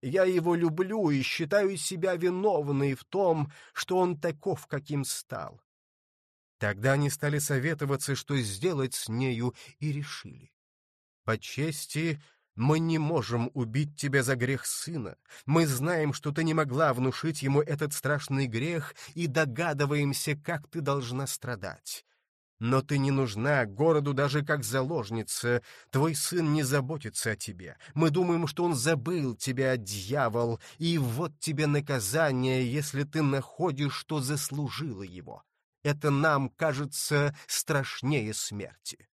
S1: Я его люблю и считаю себя виновной в том, что он таков, каким стал. Тогда они стали советоваться, что сделать с нею, и решили. По чести мы не можем убить тебя за грех сына. Мы знаем, что ты не могла внушить ему этот страшный грех и догадываемся, как ты должна страдать. Но ты не нужна городу даже как заложница. Твой сын не заботится о тебе. Мы думаем, что он забыл тебя, дьявол, и вот тебе наказание, если ты находишь, что заслужила его. Это нам кажется страшнее смерти.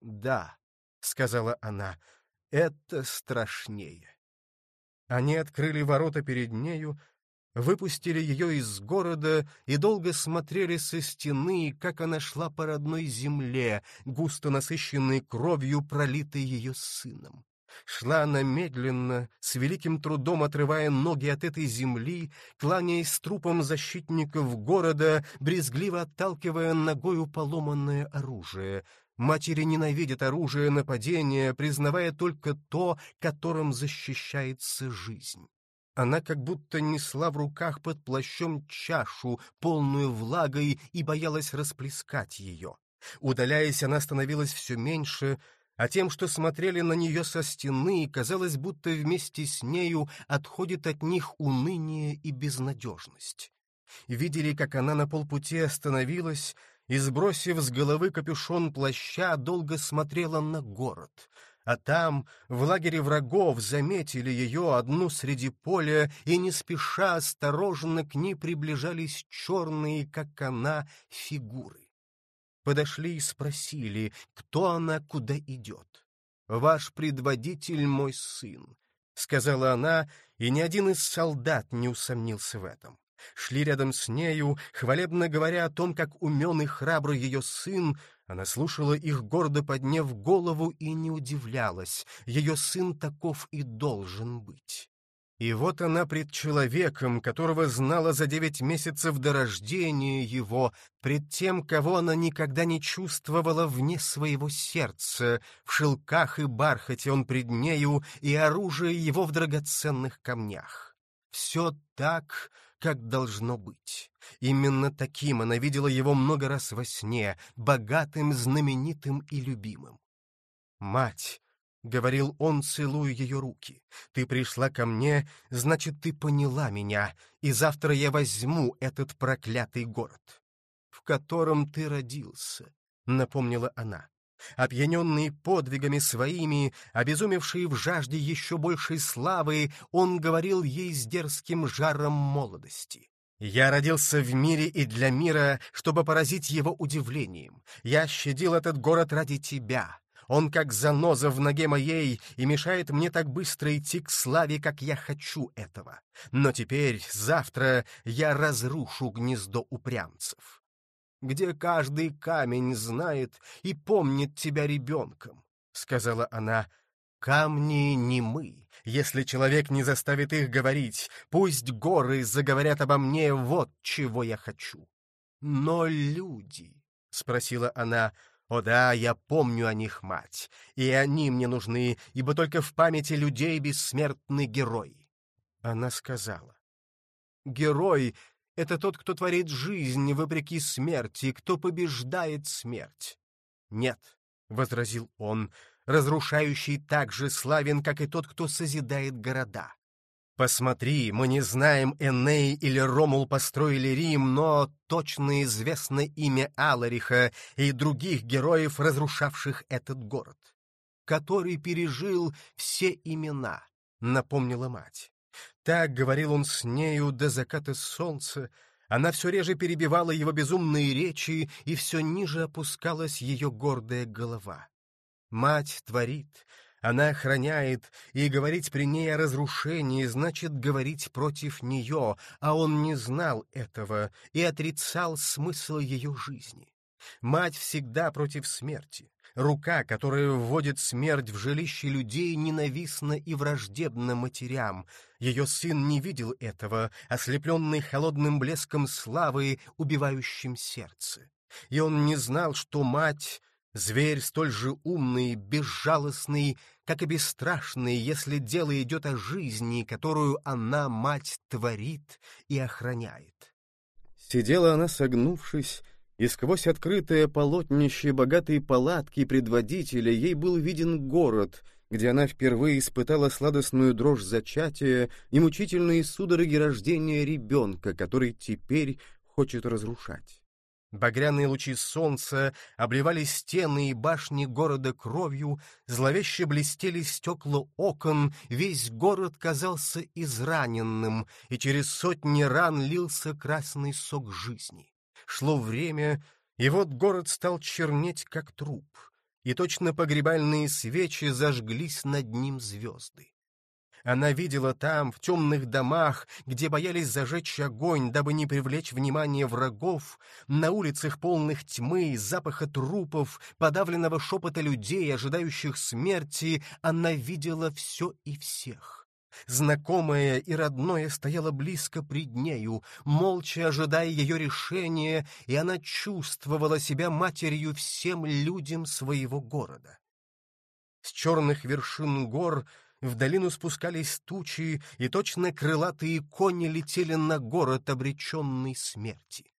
S1: Да, — сказала она, — это страшнее. Они открыли ворота перед нею, выпустили ее из города и долго смотрели со стены, как она шла по родной земле, густо насыщенной кровью, пролитой ее сыном. Шла она медленно, с великим трудом отрывая ноги от этой земли, кланяясь трупом защитников города, брезгливо отталкивая ногою поломанное оружие. Матери ненавидят оружие нападения, признавая только то, которым защищается жизнь. Она как будто несла в руках под плащом чашу, полную влагой, и боялась расплескать ее. Удаляясь, она становилась все меньше, а тем, что смотрели на нее со стены, казалось, будто вместе с нею отходит от них уныние и безнадежность. Видели, как она на полпути остановилась и, сбросив с головы капюшон плаща, долго смотрела на город — а там, в лагере врагов, заметили ее одну среди поля, и не спеша осторожно к ней приближались черные, как она, фигуры. Подошли и спросили, кто она, куда идет. «Ваш предводитель — мой сын», — сказала она, и ни один из солдат не усомнился в этом шли рядом с нею, хвалебно говоря о том, как умен и храбрый ее сын, она слушала их, гордо подняв голову, и не удивлялась. Ее сын таков и должен быть. И вот она пред человеком, которого знала за девять месяцев до рождения его, пред тем, кого она никогда не чувствовала вне своего сердца, в шелках и бархате он пред нею, и оружие его в драгоценных камнях. Все так, как должно быть. Именно таким она видела его много раз во сне, богатым, знаменитым и любимым. «Мать!» — говорил он, целуя ее руки. «Ты пришла ко мне, значит, ты поняла меня, и завтра я возьму этот проклятый город, в котором ты родился», — напомнила она. Опьяненный подвигами своими, обезумевший в жажде еще большей славы, он говорил ей с дерзким жаром молодости. «Я родился в мире и для мира, чтобы поразить его удивлением. Я щадил этот город ради тебя. Он как заноза в ноге моей и мешает мне так быстро идти к славе, как я хочу этого. Но теперь, завтра, я разрушу гнездо упрямцев где каждый камень знает и помнит тебя ребенком», — сказала она. «Камни не мы, если человек не заставит их говорить. Пусть горы заговорят обо мне, вот чего я хочу». «Но люди», — спросила она, — «О да, я помню о них, мать, и они мне нужны, ибо только в памяти людей бессмертный герой». Она сказала, «Герой это тот, кто творит жизнь вопреки смерти, кто побеждает смерть. Нет, — возразил он, — разрушающий так же славен, как и тот, кто созидает города. Посмотри, мы не знаем, Эней или Ромул построили Рим, но точно известно имя Алариха и других героев, разрушавших этот город, который пережил все имена, — напомнила мать. Так говорил он с нею до заката солнца, она все реже перебивала его безумные речи, и все ниже опускалась ее гордая голова. Мать творит, она охраняет, и говорить при ней о разрушении значит говорить против нее, а он не знал этого и отрицал смысл ее жизни. Мать всегда против смерти. Рука, которая вводит смерть в жилище людей, ненавистна и враждебна матерям. Ее сын не видел этого, ослепленный холодным блеском славы, убивающим сердце. И он не знал, что мать — зверь столь же умный, безжалостный, как и бесстрашный, если дело идет о жизни, которую она, мать, творит и охраняет. Сидела она, согнувшись, и сквозь открытое полотнище богатой палатки предводителя ей был виден город, где она впервые испытала сладостную дрожь зачатия и мучительные судороги рождения ребенка, который теперь хочет разрушать. Багряные лучи солнца обливали стены и башни города кровью, зловеще блестели стекла окон, весь город казался израненным, и через сотни ран лился красный сок жизни. Шло время, и вот город стал чернеть, как труп. и точно погребальные свечи зажглись над ним звезды. Она видела там, в темных домах, где боялись зажечь огонь, дабы не привлечь внимание врагов, на улицах полных тьмы, запаха трупов, подавленного шепота людей, ожидающих смерти, она видела все и всех. Знакомое и родное стояло близко пред нею, молча ожидая ее решения, и она чувствовала себя матерью всем людям своего города. С черных вершин гор — в долину спускались тучи, и точно крылатые кони летели на город, обреченный смерти.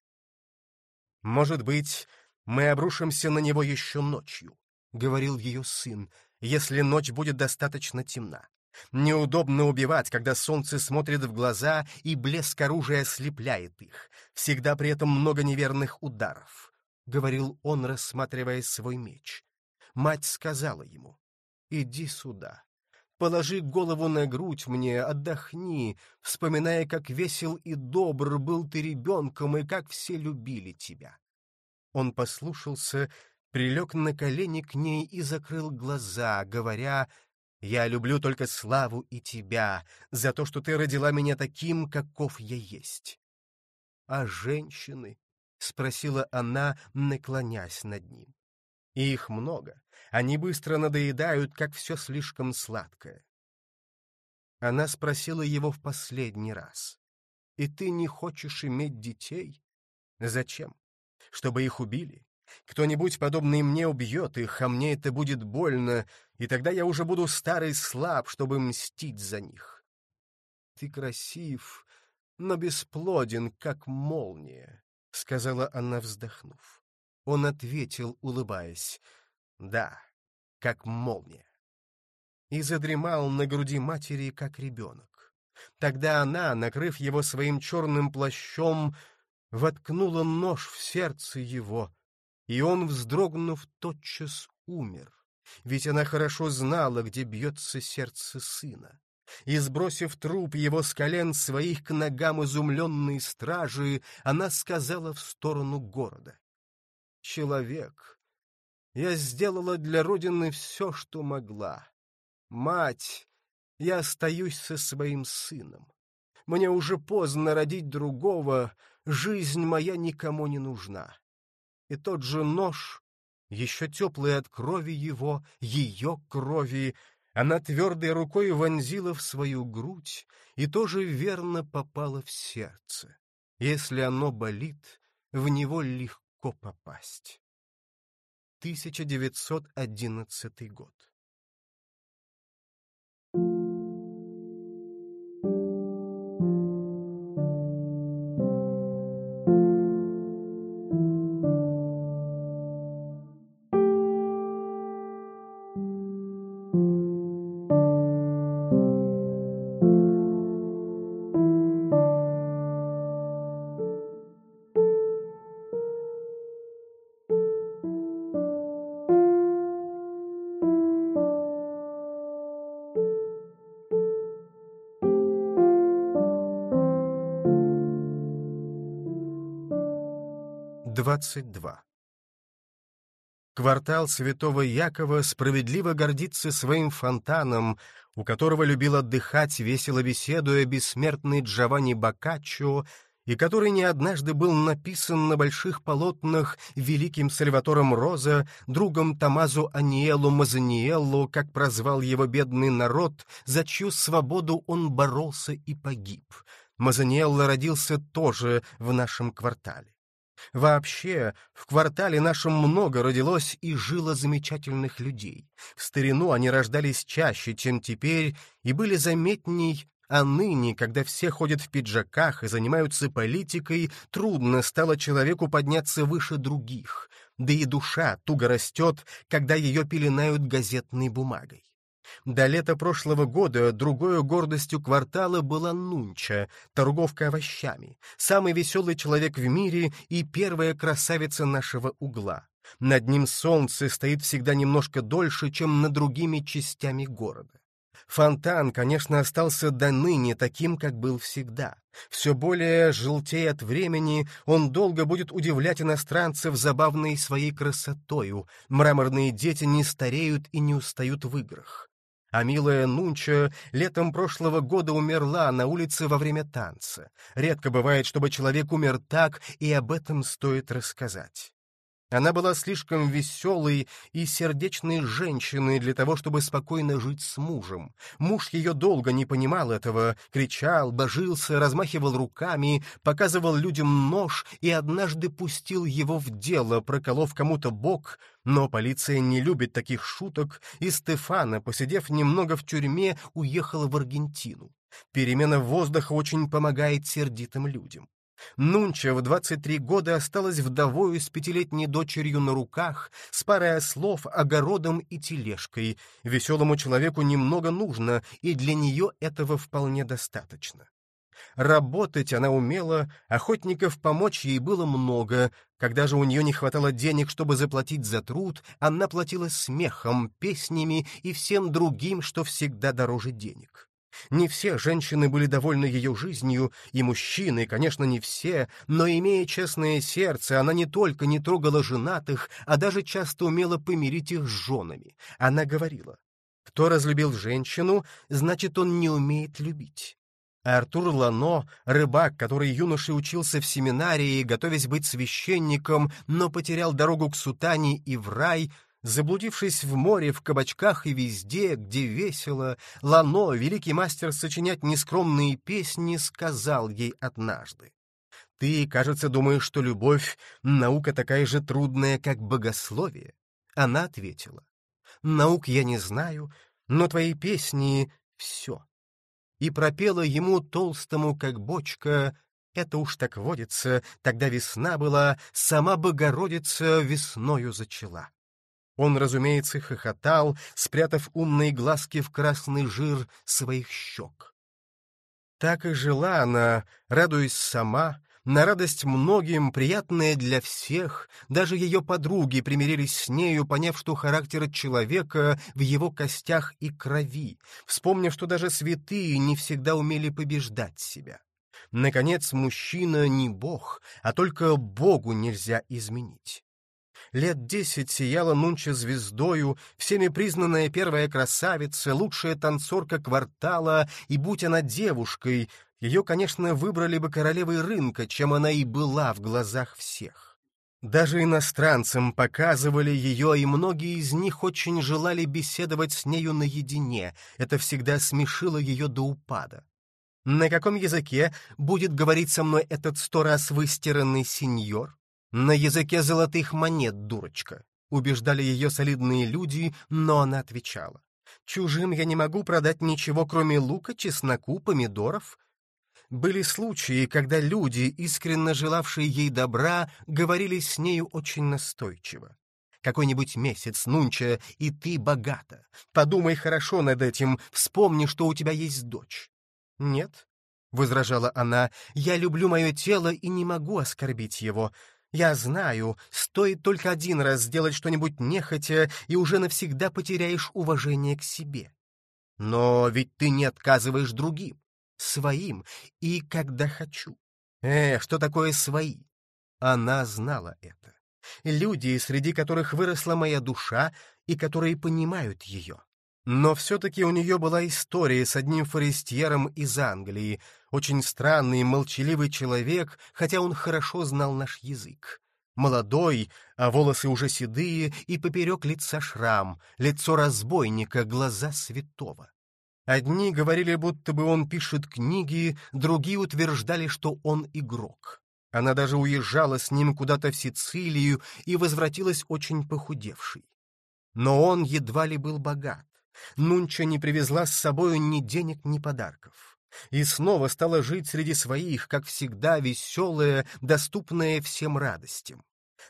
S1: «Может быть, мы обрушимся на него еще ночью», — говорил ее сын, — «если ночь будет достаточно темна. Неудобно убивать, когда солнце смотрит в глаза, и блеск оружия ослепляет их. Всегда при этом много неверных ударов», — говорил он, рассматривая свой меч. Мать сказала ему, «Иди сюда». Положи голову на грудь мне, отдохни, вспоминая, как весел и добр был ты ребенком и как все любили тебя. Он послушался, прилег на колени к ней и закрыл глаза, говоря, «Я люблю только славу и тебя за то, что ты родила меня таким, каков я есть». «А женщины?» — спросила она, наклонясь над ним. Их много. Они быстро надоедают, как все слишком сладкое. Она спросила его в последний раз. «И ты не хочешь иметь детей? Зачем? Чтобы их убили? Кто-нибудь, подобный мне, убьет их, а мне это будет больно, и тогда я уже буду старый слаб, чтобы мстить за них. Ты красив, но бесплоден, как молния», — сказала она, вздохнув. Он ответил, улыбаясь, «Да, как молния». И задремал на груди матери, как ребенок. Тогда она, накрыв его своим черным плащом, воткнула нож в сердце его, и он, вздрогнув, тотчас умер, ведь она хорошо знала, где бьется сердце сына. И, сбросив труп его с колен своих к ногам изумленной стражи, она сказала в сторону города человек. Я сделала для Родины все, что могла. Мать, я остаюсь со своим сыном. Мне уже поздно родить другого, жизнь моя никому не нужна. И тот же нож, еще теплый от крови его, ее крови, она твердой рукой вонзила в свою грудь и тоже верно попала в сердце. Если оно болит, в него легко попасть. 1911 год. Двадцать Квартал Святого Якова справедливо гордится своим фонтаном, у которого любил отдыхать, весело беседуя, бессмертный Джованни Боккаччо, и который не однажды был написан на больших полотнах великим Сальватором Роза, другом Томазу Аниелу Мазаниеллу, как прозвал его бедный народ, за чью свободу он боролся и погиб. Мазаниелло родился тоже в нашем квартале. Вообще, в квартале нашем много родилось и жило замечательных людей. В старину они рождались чаще, чем теперь, и были заметней, а ныне, когда все ходят в пиджаках и занимаются политикой, трудно стало человеку подняться выше других, да и душа туго растет, когда ее пеленают газетной бумагой. До лета прошлого года другой гордостью квартала была Нунча, торговка овощами, самый веселый человек в мире и первая красавица нашего угла. Над ним солнце стоит всегда немножко дольше, чем над другими частями города. Фонтан, конечно, остался до ныне таким, как был всегда. Все более желтее от времени, он долго будет удивлять иностранцев забавной своей красотою. Мраморные дети не стареют и не устают в играх. А милая Нунча летом прошлого года умерла на улице во время танца. Редко бывает, чтобы человек умер так, и об этом стоит рассказать. Она была слишком веселой и сердечной женщиной для того, чтобы спокойно жить с мужем. Муж ее долго не понимал этого, кричал, божился, размахивал руками, показывал людям нож и однажды пустил его в дело, проколов кому-то бок, но полиция не любит таких шуток, и Стефана, посидев немного в тюрьме, уехала в Аргентину. Перемена воздуха очень помогает сердитым людям. Нунча в 23 года осталась вдовою с пятилетней дочерью на руках, с парой ослов, огородом и тележкой. Веселому человеку немного нужно, и для нее этого вполне достаточно. Работать она умела, охотников помочь ей было много. Когда же у нее не хватало денег, чтобы заплатить за труд, она платила смехом, песнями и всем другим, что всегда дороже денег. Не все женщины были довольны ее жизнью, и мужчины, конечно, не все, но, имея честное сердце, она не только не трогала женатых, а даже часто умела помирить их с женами. Она говорила, кто разлюбил женщину, значит, он не умеет любить. Артур Лано, рыбак, который юношей учился в семинарии, готовясь быть священником, но потерял дорогу к сутане и в рай, Заблудившись в море, в кабачках и везде, где весело, Лано, великий мастер сочинять нескромные песни, сказал ей однажды. «Ты, кажется, думаешь, что любовь — наука такая же трудная, как богословие?» Она ответила. «Наук я не знаю, но твои песни — все». И пропела ему толстому, как бочка, это уж так водится, тогда весна была, сама Богородица весною зачала. Он, разумеется, хохотал, спрятав умные глазки в красный жир своих щек. Так и жила она, радуясь сама, на радость многим, приятная для всех, даже ее подруги примирились с нею, поняв, что характер человека в его костях и крови, вспомнив, что даже святые не всегда умели побеждать себя. Наконец, мужчина не бог, а только Богу нельзя изменить лет десять сияла Нунча звездою, всеми признанная первая красавица, лучшая танцорка квартала, и будь она девушкой, ее, конечно, выбрали бы королевой рынка, чем она и была в глазах всех. Даже иностранцам показывали ее, и многие из них очень желали беседовать с нею наедине, это всегда смешило ее до упада. На каком языке будет говорить со мной этот сто раз выстиранный сеньор? «На языке золотых монет, дурочка», — убеждали ее солидные люди, но она отвечала. «Чужим я не могу продать ничего, кроме лука, чесноку, помидоров». Были случаи, когда люди, искренне желавшие ей добра, говорили с нею очень настойчиво. Какой-нибудь месяц, Нунча, и ты богата. Подумай хорошо над этим, вспомни, что у тебя есть дочь. Нет, — возражала она, — я люблю мое тело и не могу оскорбить его. Я знаю, стоит только один раз сделать что-нибудь нехотя, и уже навсегда потеряешь уважение к себе. Но ведь ты не отказываешь другим, своим, и когда хочу. Э, что такое свои? Она знала это. Люди, среди которых выросла моя душа, и которые понимают ее. Но все-таки у нее была история с одним форестьером из Англии, очень странный, молчаливый человек, хотя он хорошо знал наш язык. Молодой, а волосы уже седые, и поперек лица шрам, лицо разбойника, глаза святого. Одни говорили, будто бы он пишет книги, другие утверждали, что он игрок. Она даже уезжала с ним куда-то в Сицилию и возвратилась очень похудевшей. Но он едва ли был богат. Нунча не привезла с собою ни денег, ни подарков. И снова стала жить среди своих, как всегда, веселая, доступная всем радостям.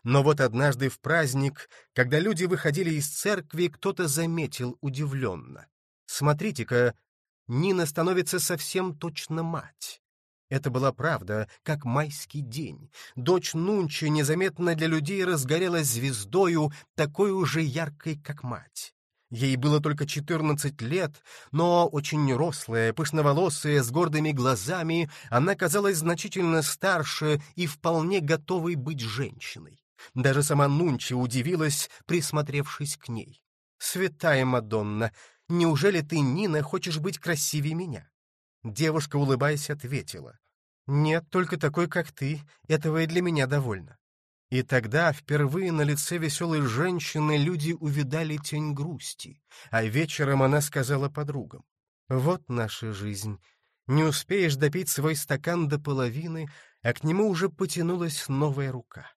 S1: Но вот однажды в праздник, когда люди выходили из церкви, кто-то заметил удивленно. «Смотрите-ка, Нина становится совсем точно мать». Это была правда, как майский день. Дочь Нунчи незаметно для людей разгорелась звездою, такой уже яркой, как мать. Ей было только четырнадцать лет, но очень рослая, пышноволосая, с гордыми глазами, она казалась значительно старше и вполне готовой быть женщиной. Даже сама Нунчи удивилась, присмотревшись к ней. «Святая Мадонна, неужели ты, Нина, хочешь быть красивее меня?» Девушка, улыбаясь, ответила. «Нет, только такой, как ты, этого и для меня довольно». И тогда впервые на лице веселой женщины люди увидали тень грусти, а вечером она сказала подругам, «Вот наша жизнь. Не успеешь допить свой стакан до половины, а к нему уже потянулась новая рука».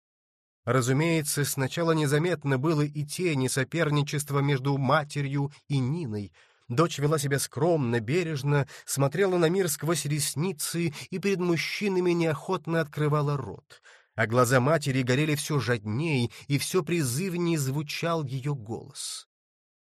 S1: Разумеется, сначала незаметно было и тени соперничества между матерью и Ниной. Дочь вела себя скромно, бережно, смотрела на мир сквозь ресницы и перед мужчинами неохотно открывала рот — а глаза матери горели все жадней, и все призывнее звучал ее голос.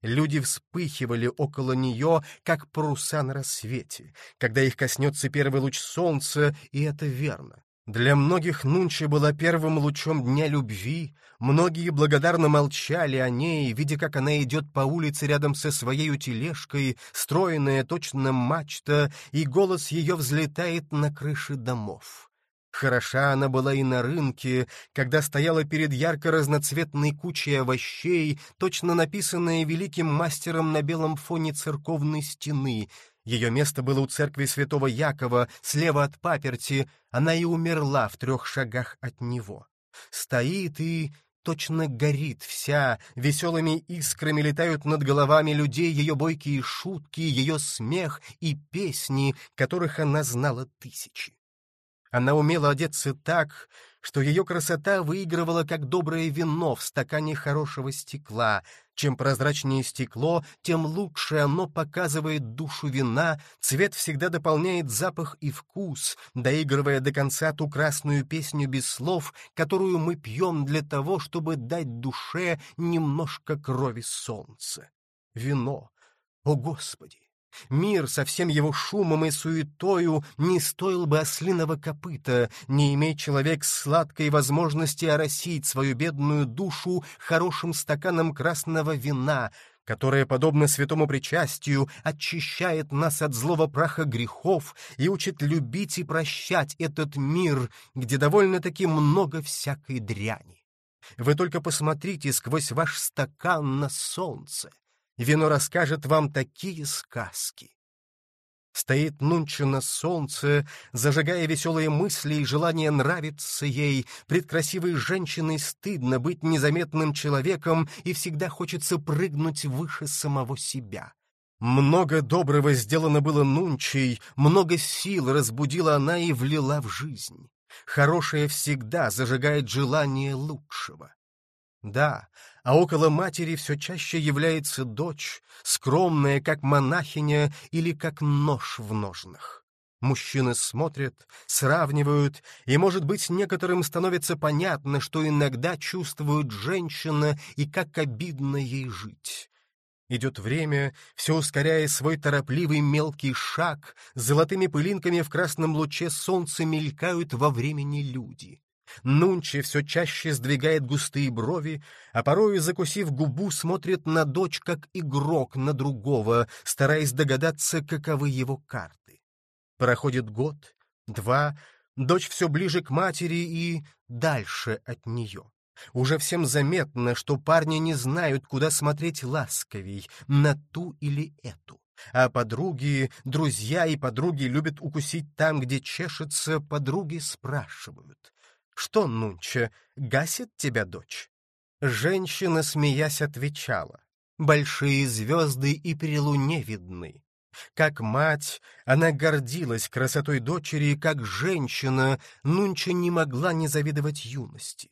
S1: Люди вспыхивали около нее, как паруса на рассвете, когда их коснется первый луч солнца, и это верно. Для многих Нунча была первым лучом дня любви, многие благодарно молчали о ней, видя, как она идет по улице рядом со своей тележкой, стройная точно мачта, и голос ее взлетает на крыши домов. Хороша она была и на рынке, когда стояла перед ярко-разноцветной кучей овощей, точно написанная великим мастером на белом фоне церковной стены. Ее место было у церкви святого Якова, слева от паперти, она и умерла в трех шагах от него. Стоит и точно горит вся, веселыми искрами летают над головами людей ее бойкие шутки, ее смех и песни, которых она знала тысячи. Она умела одеться так, что ее красота выигрывала как доброе вино в стакане хорошего стекла. Чем прозрачнее стекло, тем лучше оно показывает душу вина, цвет всегда дополняет запах и вкус, доигрывая до конца ту красную песню без слов, которую мы пьем для того, чтобы дать душе немножко крови солнца. Вино. О, Господи! Мир со всем его шумом и суетою не стоил бы ослиного копыта, не имея человек сладкой возможности оросить свою бедную душу хорошим стаканом красного вина, которое, подобно святому причастию, очищает нас от злого праха грехов и учит любить и прощать этот мир, где довольно-таки много всякой дряни. Вы только посмотрите сквозь ваш стакан на солнце. Вино расскажет вам такие сказки. Стоит Нунча на солнце, зажигая веселые мысли и желание нравиться ей. Пред красивой женщиной стыдно быть незаметным человеком, и всегда хочется прыгнуть выше самого себя. Много доброго сделано было Нунчей, много сил разбудила она и влила в жизнь. Хорошее всегда зажигает желание лучшего. Да, а около матери все чаще является дочь, скромная, как монахиня или как нож в ножнах. Мужчины смотрят, сравнивают, и, может быть, некоторым становится понятно, что иногда чувствует женщина и как обидно ей жить. Идет время, все ускоряя свой торопливый мелкий шаг, золотыми пылинками в красном луче солнца мелькают во времени люди. Нунчи все чаще сдвигает густые брови, а порой, закусив губу, смотрит на дочь как игрок на другого, стараясь догадаться, каковы его карты. Проходит год, два, дочь все ближе к матери и дальше от нее. Уже всем заметно, что парни не знают, куда смотреть ласковей, на ту или эту. А подруги, друзья и подруги любят укусить там, где чешется, подруги спрашивают. Что, Нунча, гасит тебя дочь? Женщина, смеясь, отвечала. Большие звезды и при луне видны. Как мать, она гордилась красотой дочери, как женщина, Нунча не могла не завидовать юности.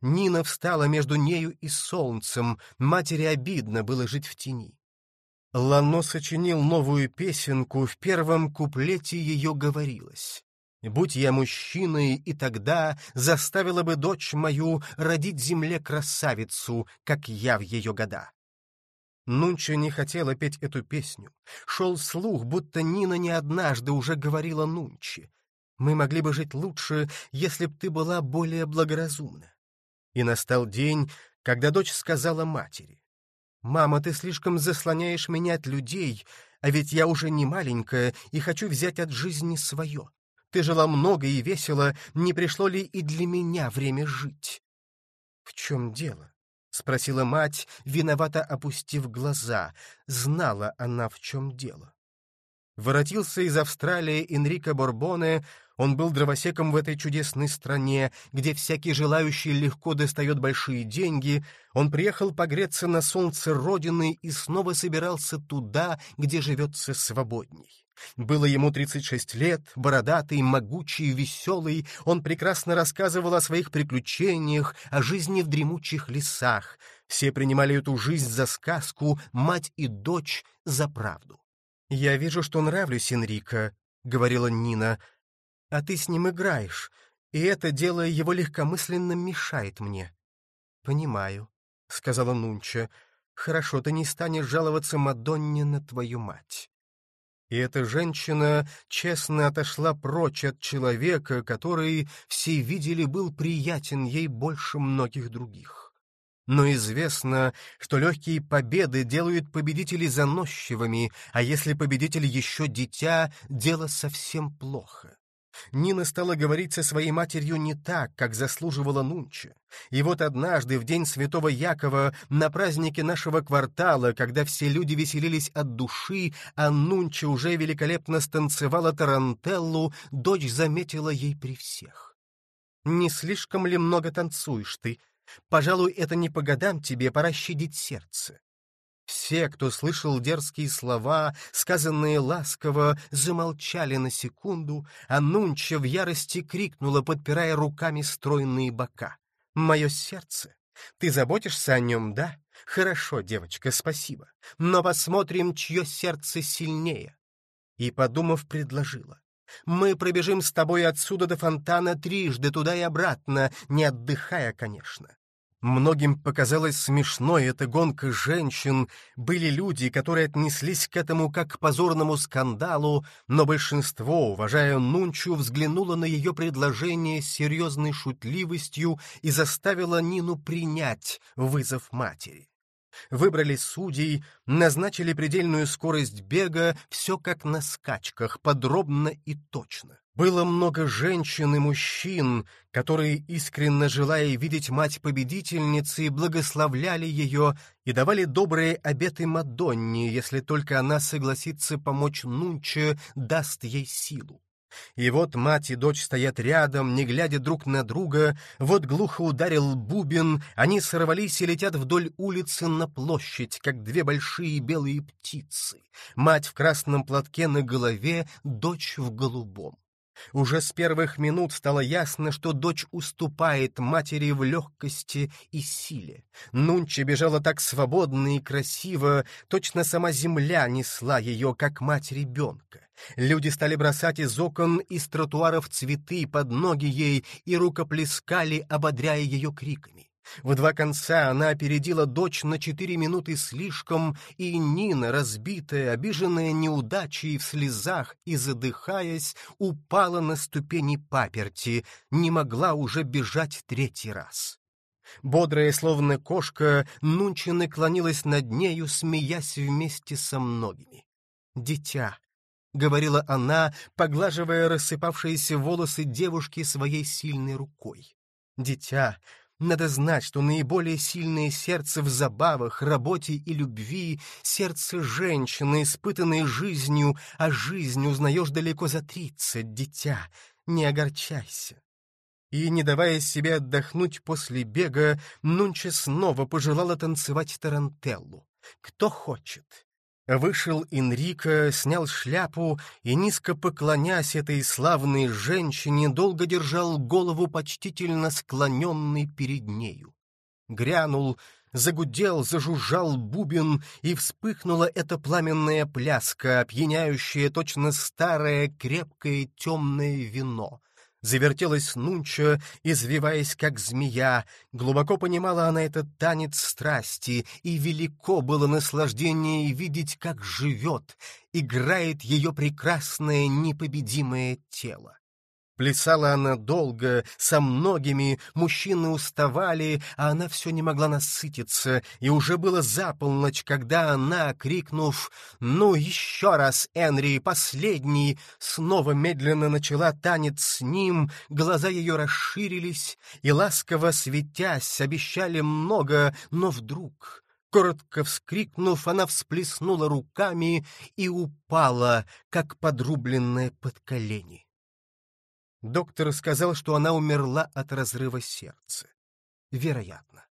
S1: Нина встала между нею и солнцем, матери обидно было жить в тени. Лано сочинил новую песенку, в первом куплете ее говорилось. Будь я мужчиной, и тогда заставила бы дочь мою родить земле красавицу, как я в ее года. Нунча не хотела петь эту песню. Шел слух, будто Нина не однажды уже говорила Нунче. «Мы могли бы жить лучше, если б ты была более благоразумна». И настал день, когда дочь сказала матери. «Мама, ты слишком заслоняешь меня от людей, а ведь я уже не маленькая и хочу взять от жизни свое. Ты жила много и весело, не пришло ли и для меня время жить?» «В чем дело?» — спросила мать, виновато опустив глаза. Знала она, в чем дело. Воротился из Австралии Энрико Борбоне, он был дровосеком в этой чудесной стране, где всякий желающий легко достает большие деньги. Он приехал погреться на солнце Родины и снова собирался туда, где живется свободней. Было ему 36 лет, бородатый, могучий, веселый, он прекрасно рассказывал о своих приключениях, о жизни в дремучих лесах. Все принимали эту жизнь за сказку, мать и дочь — за правду. «Я вижу, что нравлюсь Энрико», — говорила Нина, — «а ты с ним играешь, и это, дело его легкомысленно, мешает мне». «Понимаю», — сказала Нунча, — «хорошо, ты не станешь жаловаться Мадонне на твою мать». И эта женщина честно отошла прочь от человека, который, все видели, был приятен ей больше многих других. Но известно, что легкие победы делают победителей заносчивыми, а если победитель еще дитя, дело совсем плохо. Нина стала говорить со своей матерью не так, как заслуживала Нунча. И вот однажды, в день Святого Якова, на празднике нашего квартала, когда все люди веселились от души, а Нунча уже великолепно станцевала тарантеллу, дочь заметила ей при всех. «Не слишком ли много танцуешь ты? Пожалуй, это не по годам тебе, пора щадить сердце. Все, кто слышал дерзкие слова, сказанные ласково, замолчали на секунду, а Нунча в ярости крикнула, подпирая руками стройные бока. «Мое сердце! Ты заботишься о нем, да? Хорошо, девочка, спасибо. Но посмотрим, чье сердце сильнее». И, подумав, предложила. «Мы пробежим с тобой отсюда до фонтана трижды, туда и обратно, не отдыхая, конечно. Многим показалось смешной эта гонка женщин, были люди, которые отнеслись к этому как к позорному скандалу, но большинство, уважая Нунчу, взглянуло на ее предложение с серьезной шутливостью и заставило Нину принять вызов матери. Выбрали судей, назначили предельную скорость бега, все как на скачках, подробно и точно. Было много женщин и мужчин, которые, искренне желая видеть мать победительницы, благословляли ее и давали добрые обеты Мадонне, если только она согласится помочь Нунче, даст ей силу. И вот мать и дочь стоят рядом, не глядя друг на друга, вот глухо ударил бубен, они сорвались и летят вдоль улицы на площадь, как две большие белые птицы. Мать в красном платке на голове, дочь в голубом. Уже с первых минут стало ясно, что дочь уступает матери в легкости и силе. Нунча бежала так свободно и красиво, точно сама земля несла ее, как мать ребенка. Люди стали бросать из окон и с тротуаров цветы под ноги ей и рукоплескали, ободряя ее криками. В два конца она опередила дочь на четыре минуты слишком, и Нина, разбитая, обиженная неудачей в слезах и задыхаясь, упала на ступени паперти, не могла уже бежать третий раз. Бодрая, словно кошка, Нунча наклонилась над нею, смеясь вместе со многими. «Дитя», — говорила она, поглаживая рассыпавшиеся волосы девушки своей сильной рукой. «Дитя, надо знать, что наиболее сильное сердце в забавах, работе и любви — сердце женщины, испытанной жизнью, а жизнь узнаешь далеко за тридцать, дитя. Не огорчайся. И, не давая себе отдохнуть после бега, Нунча снова пожелала танцевать тарантеллу. Кто хочет. Вышел Энрико, снял шляпу и, низко поклонясь этой славной женщине, долго держал голову почтительно склоненной перед нею. Грянул, загудел, зажужжал бубен, и вспыхнула эта пламенная пляска, опьяняющая точно старое крепкое темное вино — Завертелась Нунча, извиваясь как змея. Глубоко понимала она этот танец страсти, и велико было наслаждение видеть, как живет, играет ее прекрасное непобедимое тело. Плясала она долго, со многими, мужчины уставали, а она все не могла насытиться, и уже было за полночь, когда она, крикнув «Ну, еще раз, Энри, последний!», снова медленно начала танец с ним, глаза ее расширились, и, ласково светясь, обещали много, но вдруг... Коротко вскрикнув, она всплеснула руками и упала, как подрубленная под колени. Доктор сказал, что она умерла от разрыва сердца. Вероятно.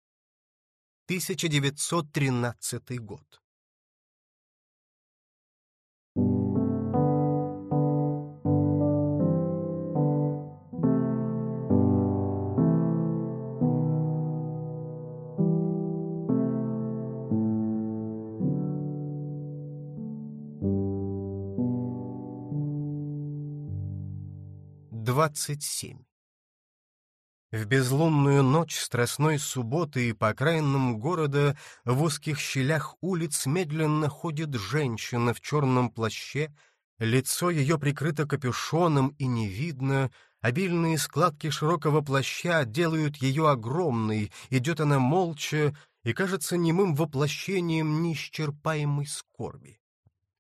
S1: 1913 год. Двадцать семь. В безлунную ночь страстной субботы по окраинам города в узких щелях улиц медленно ходит женщина в черном плаще, лицо ее прикрыто капюшоном и не видно, обильные складки широкого плаща делают ее огромной, идет она молча и кажется немым воплощением неисчерпаемой скорби.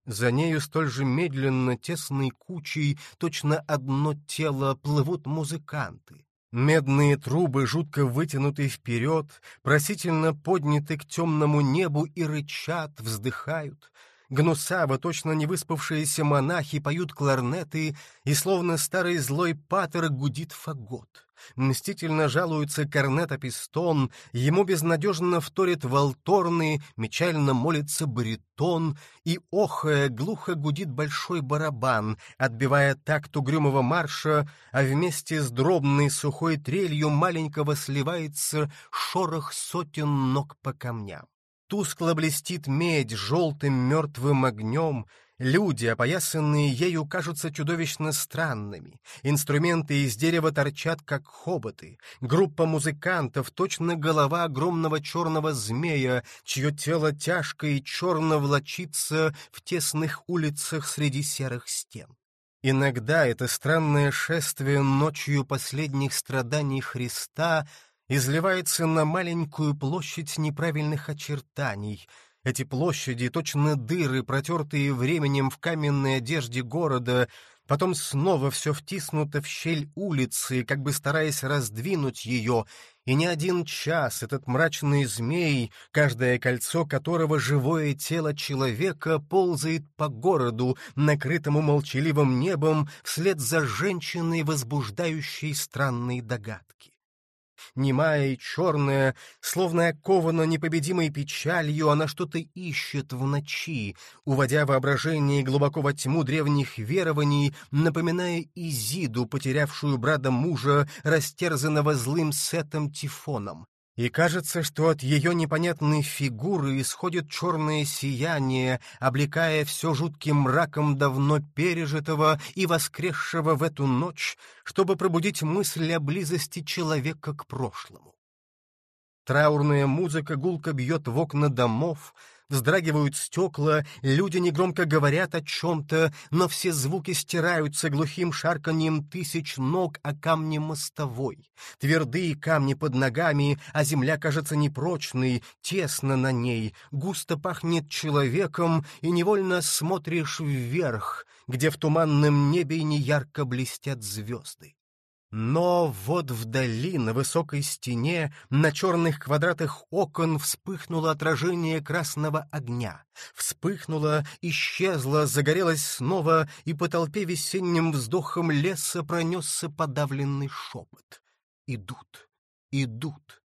S1: За нею столь же медленно, тесной кучей, точно одно тело, плывут музыканты. Медные трубы, жутко вытянуты вперед, просительно подняты к темному небу и рычат, вздыхают. Гнусаво, точно не выспавшиеся монахи поют кларнеты, и словно старый злой патер гудит фагот. Мстительно жалуется корнета-пистон, ему безнадежно вторит волторны, мечально молится баритон, и, охая, глухо гудит большой барабан, отбивая такт угрюмого марша, а вместе с дробной сухой трелью маленького сливается шорох сотен ног по камням. Тускло блестит медь желтым мертвым огнем, люди, опоясанные ею, кажутся чудовищно странными, инструменты из дерева торчат, как хоботы, группа музыкантов, точно голова огромного черного змея, чье тело тяжко и черно влочится в тесных улицах среди серых стен. Иногда это странное шествие ночью последних страданий Христа — изливается на маленькую площадь неправильных очертаний. Эти площади, точно дыры, протертые временем в каменной одежде города, потом снова все втиснуто в щель улицы, как бы стараясь раздвинуть ее, и не один час этот мрачный змей, каждое кольцо которого живое тело человека ползает по городу, накрытому молчаливым небом, вслед за женщиной, возбуждающей странные догадки немая и черная, словно окована непобедимой печалью, она что-то ищет в ночи, уводя воображение глубоко во тьму древних верований, напоминая Изиду, потерявшую брата мужа, растерзанного злым сетом Тифоном и кажется, что от ее непонятной фигуры исходит черное сияние, облекая все жутким мраком давно пережитого и воскресшего в эту ночь, чтобы пробудить мысль о близости человека к прошлому. Траурная музыка гулко бьет в окна домов, вздрагивают стекла, люди негромко говорят о чем-то, но все звуки стираются глухим шарканьем тысяч ног о камне мостовой. Твердые камни под ногами, а земля кажется непрочной, тесно на ней, густо пахнет человеком, и невольно смотришь вверх, где в туманном небе неярко блестят звезды. Но вот вдали, на высокой стене, на черных квадратах окон вспыхнуло отражение красного огня. Вспыхнуло, исчезло, загорелось снова, и по толпе весенним вздохом леса пронесся подавленный шепот. Идут, идут.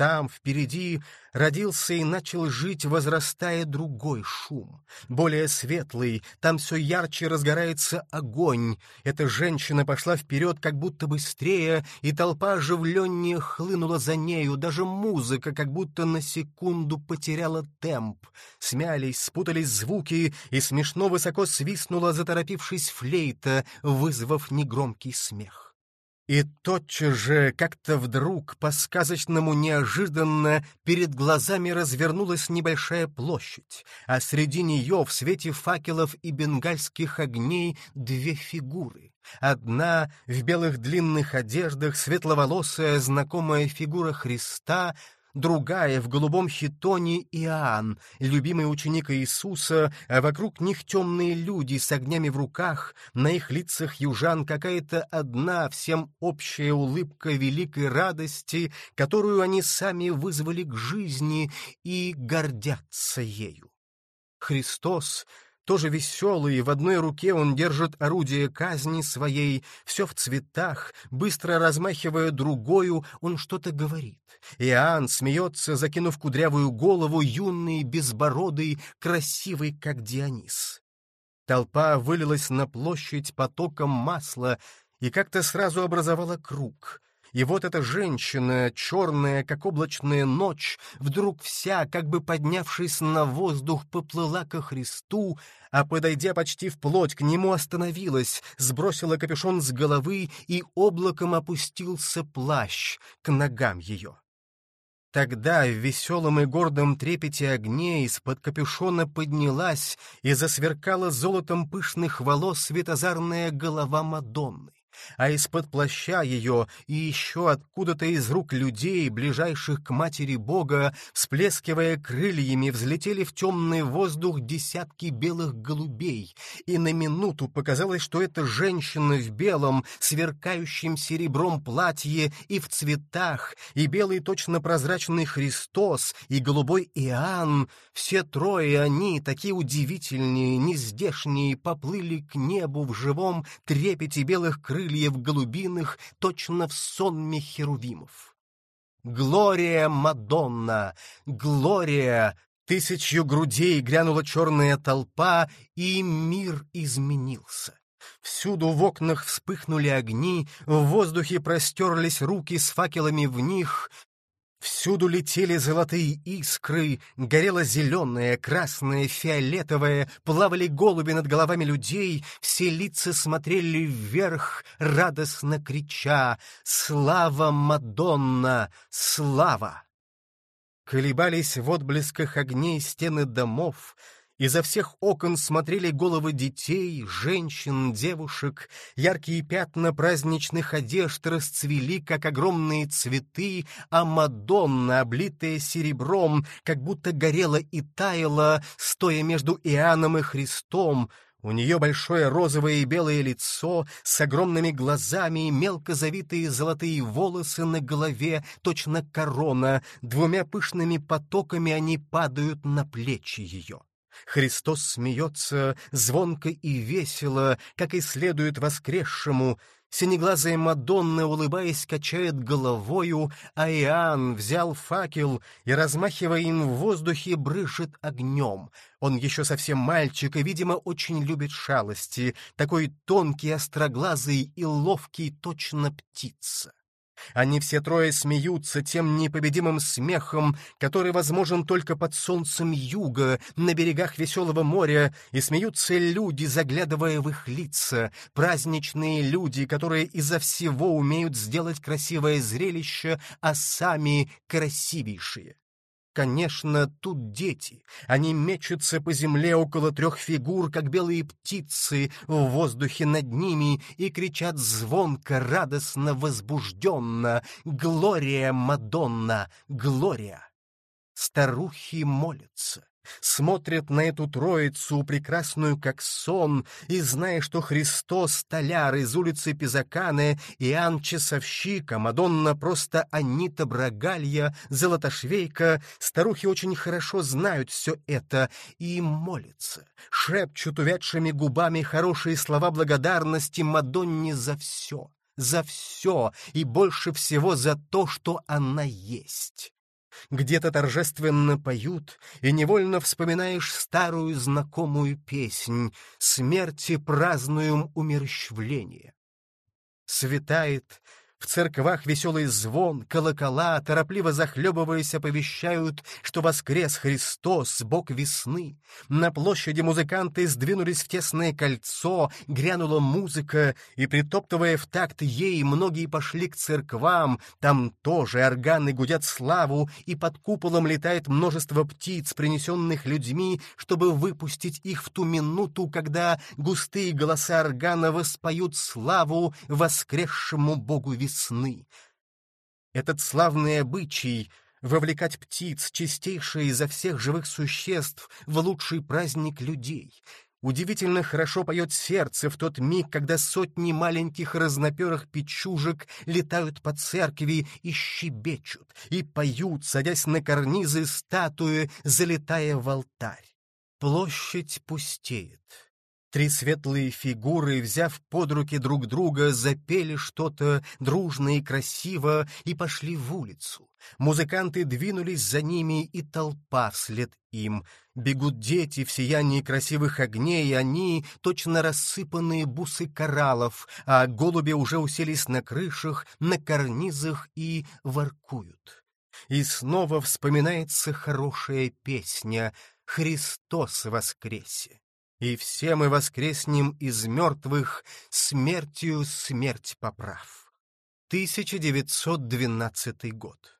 S1: Там, впереди, родился и начал жить, возрастая другой шум. Более светлый, там все ярче разгорается огонь. Эта женщина пошла вперед как будто быстрее, и толпа оживленнее хлынула за нею. Даже музыка как будто на секунду потеряла темп. Смялись, спутались звуки, и смешно высоко свистнула, заторопившись флейта, вызвав негромкий смех. И тотчас же, как-то вдруг, по-сказочному неожиданно, перед глазами развернулась небольшая площадь, а среди нее, в свете факелов и бенгальских огней, две фигуры. Одна в белых длинных одеждах, светловолосая знакомая фигура Христа, другая в голубом хитоне Иоанн, любимый ученик Иисуса, а вокруг них темные люди с огнями в руках, на их лицах южан какая-то одна всем общая улыбка великой радости, которую они сами вызвали к жизни и гордятся ею. Христос тоже веселый, в одной руке он держит орудие казни своей, все в цветах, быстро размахивая другою, он что-то говорит. Иоанн смеется, закинув кудрявую голову, юный, безбородый, красивый, как Дионис. Толпа вылилась на площадь потоком масла и как-то сразу образовала круг — и вот эта женщина, черная, как облачная ночь, вдруг вся, как бы поднявшись на воздух, поплыла ко Христу, а, подойдя почти вплоть к нему, остановилась, сбросила капюшон с головы, и облаком опустился плащ к ногам ее. Тогда в веселом и гордом трепете огней из-под капюшона поднялась и засверкала золотом пышных волос светозарная голова Мадонны а из-под плаща ее и еще откуда-то из рук людей, ближайших к Матери Бога, всплескивая крыльями, взлетели в темный воздух десятки белых голубей, и на минуту показалось, что эта женщина в белом, сверкающем серебром платье и в цветах, и белый точно прозрачный Христос, и голубой Иоанн, все трое они, такие удивительные, нездешние, поплыли к небу в живом трепете белых крыльев, крыльев голубиных, точно в сонме херувимов. «Глория, Мадонна! Глория!» Тысячью грудей грянула черная толпа, и мир изменился. Всюду в окнах вспыхнули огни, в воздухе простерлись руки с факелами в них, Всюду летели золотые искры, горело зеленое, красное, фиолетовое, плавали голуби над головами людей, все лица смотрели вверх, радостно крича «Слава, Мадонна! Слава!» Колебались в отблесках огней стены домов, Изо всех окон смотрели головы детей, женщин, девушек. Яркие пятна праздничных одежд расцвели, как огромные цветы, а Мадонна, облитая серебром, как будто горела и таяла, стоя между Иоанном и Христом. У нее большое розовое и белое лицо с огромными глазами и мелко завитые золотые волосы на голове, точно корона, двумя пышными потоками они падают на плечи ее. Христос смеется звонко и весело, как и следует воскресшему. Синеглазая Мадонна, улыбаясь, качает головою, а Иоанн взял факел и, размахивая им в воздухе, брышет огнем. Он еще совсем мальчик и, видимо, очень любит шалости, такой тонкий, остроглазый и ловкий, точно птица. Они все трое смеются тем непобедимым смехом, который возможен только под солнцем юга, на берегах веселого моря, и смеются люди, заглядывая в их лица, праздничные люди, которые изо всего умеют сделать красивое зрелище, а сами красивейшие. Конечно, тут дети. Они мечутся по земле около трех фигур, как белые птицы в воздухе над ними, и кричат звонко, радостно, возбужденно «Глория, Мадонна! Глория!» Старухи молятся смотрят на эту троицу, прекрасную как сон, и, зная, что Христос — столяр из улицы Пизакане, Иоанн — часовщик, а Мадонна — просто Анита Брагалья, золотошвейка, старухи очень хорошо знают все это и молятся, шепчут увядшими губами хорошие слова благодарности Мадонне за все, за все и больше всего за то, что она есть где-то торжественно поют, и невольно вспоминаешь старую знакомую песнь «Смерти празднуем умерщвление». Светает, В церквах веселый звон, колокола, торопливо захлебываясь, оповещают, что воскрес Христос, Бог весны. На площади музыканты сдвинулись в тесное кольцо, грянула музыка, и, притоптывая в такт ей, многие пошли к церквам. Там тоже органы гудят славу, и под куполом летает множество птиц, принесенных людьми, чтобы выпустить их в ту минуту, когда густые голоса органа воспоют славу воскресшему Богу весны весны. Этот славный обычай — вовлекать птиц, чистейшие изо всех живых существ, в лучший праздник людей. Удивительно хорошо поет сердце в тот миг, когда сотни маленьких разноперых печужек летают по церкви и щебечут, и поют, садясь на карнизы статуи, залетая в алтарь. Площадь пустеет. Три светлые фигуры, взяв под руки друг друга, запели что-то дружно и красиво и пошли в улицу. Музыканты двинулись за ними, и толпа вслед им. Бегут дети в сиянии красивых огней, они — точно рассыпанные бусы кораллов, а голуби уже уселись на крышах, на карнизах и воркуют. И снова вспоминается хорошая песня «Христос воскресе!» И все мы воскреснем из мертвых смертью смерть поправ. 1912 год.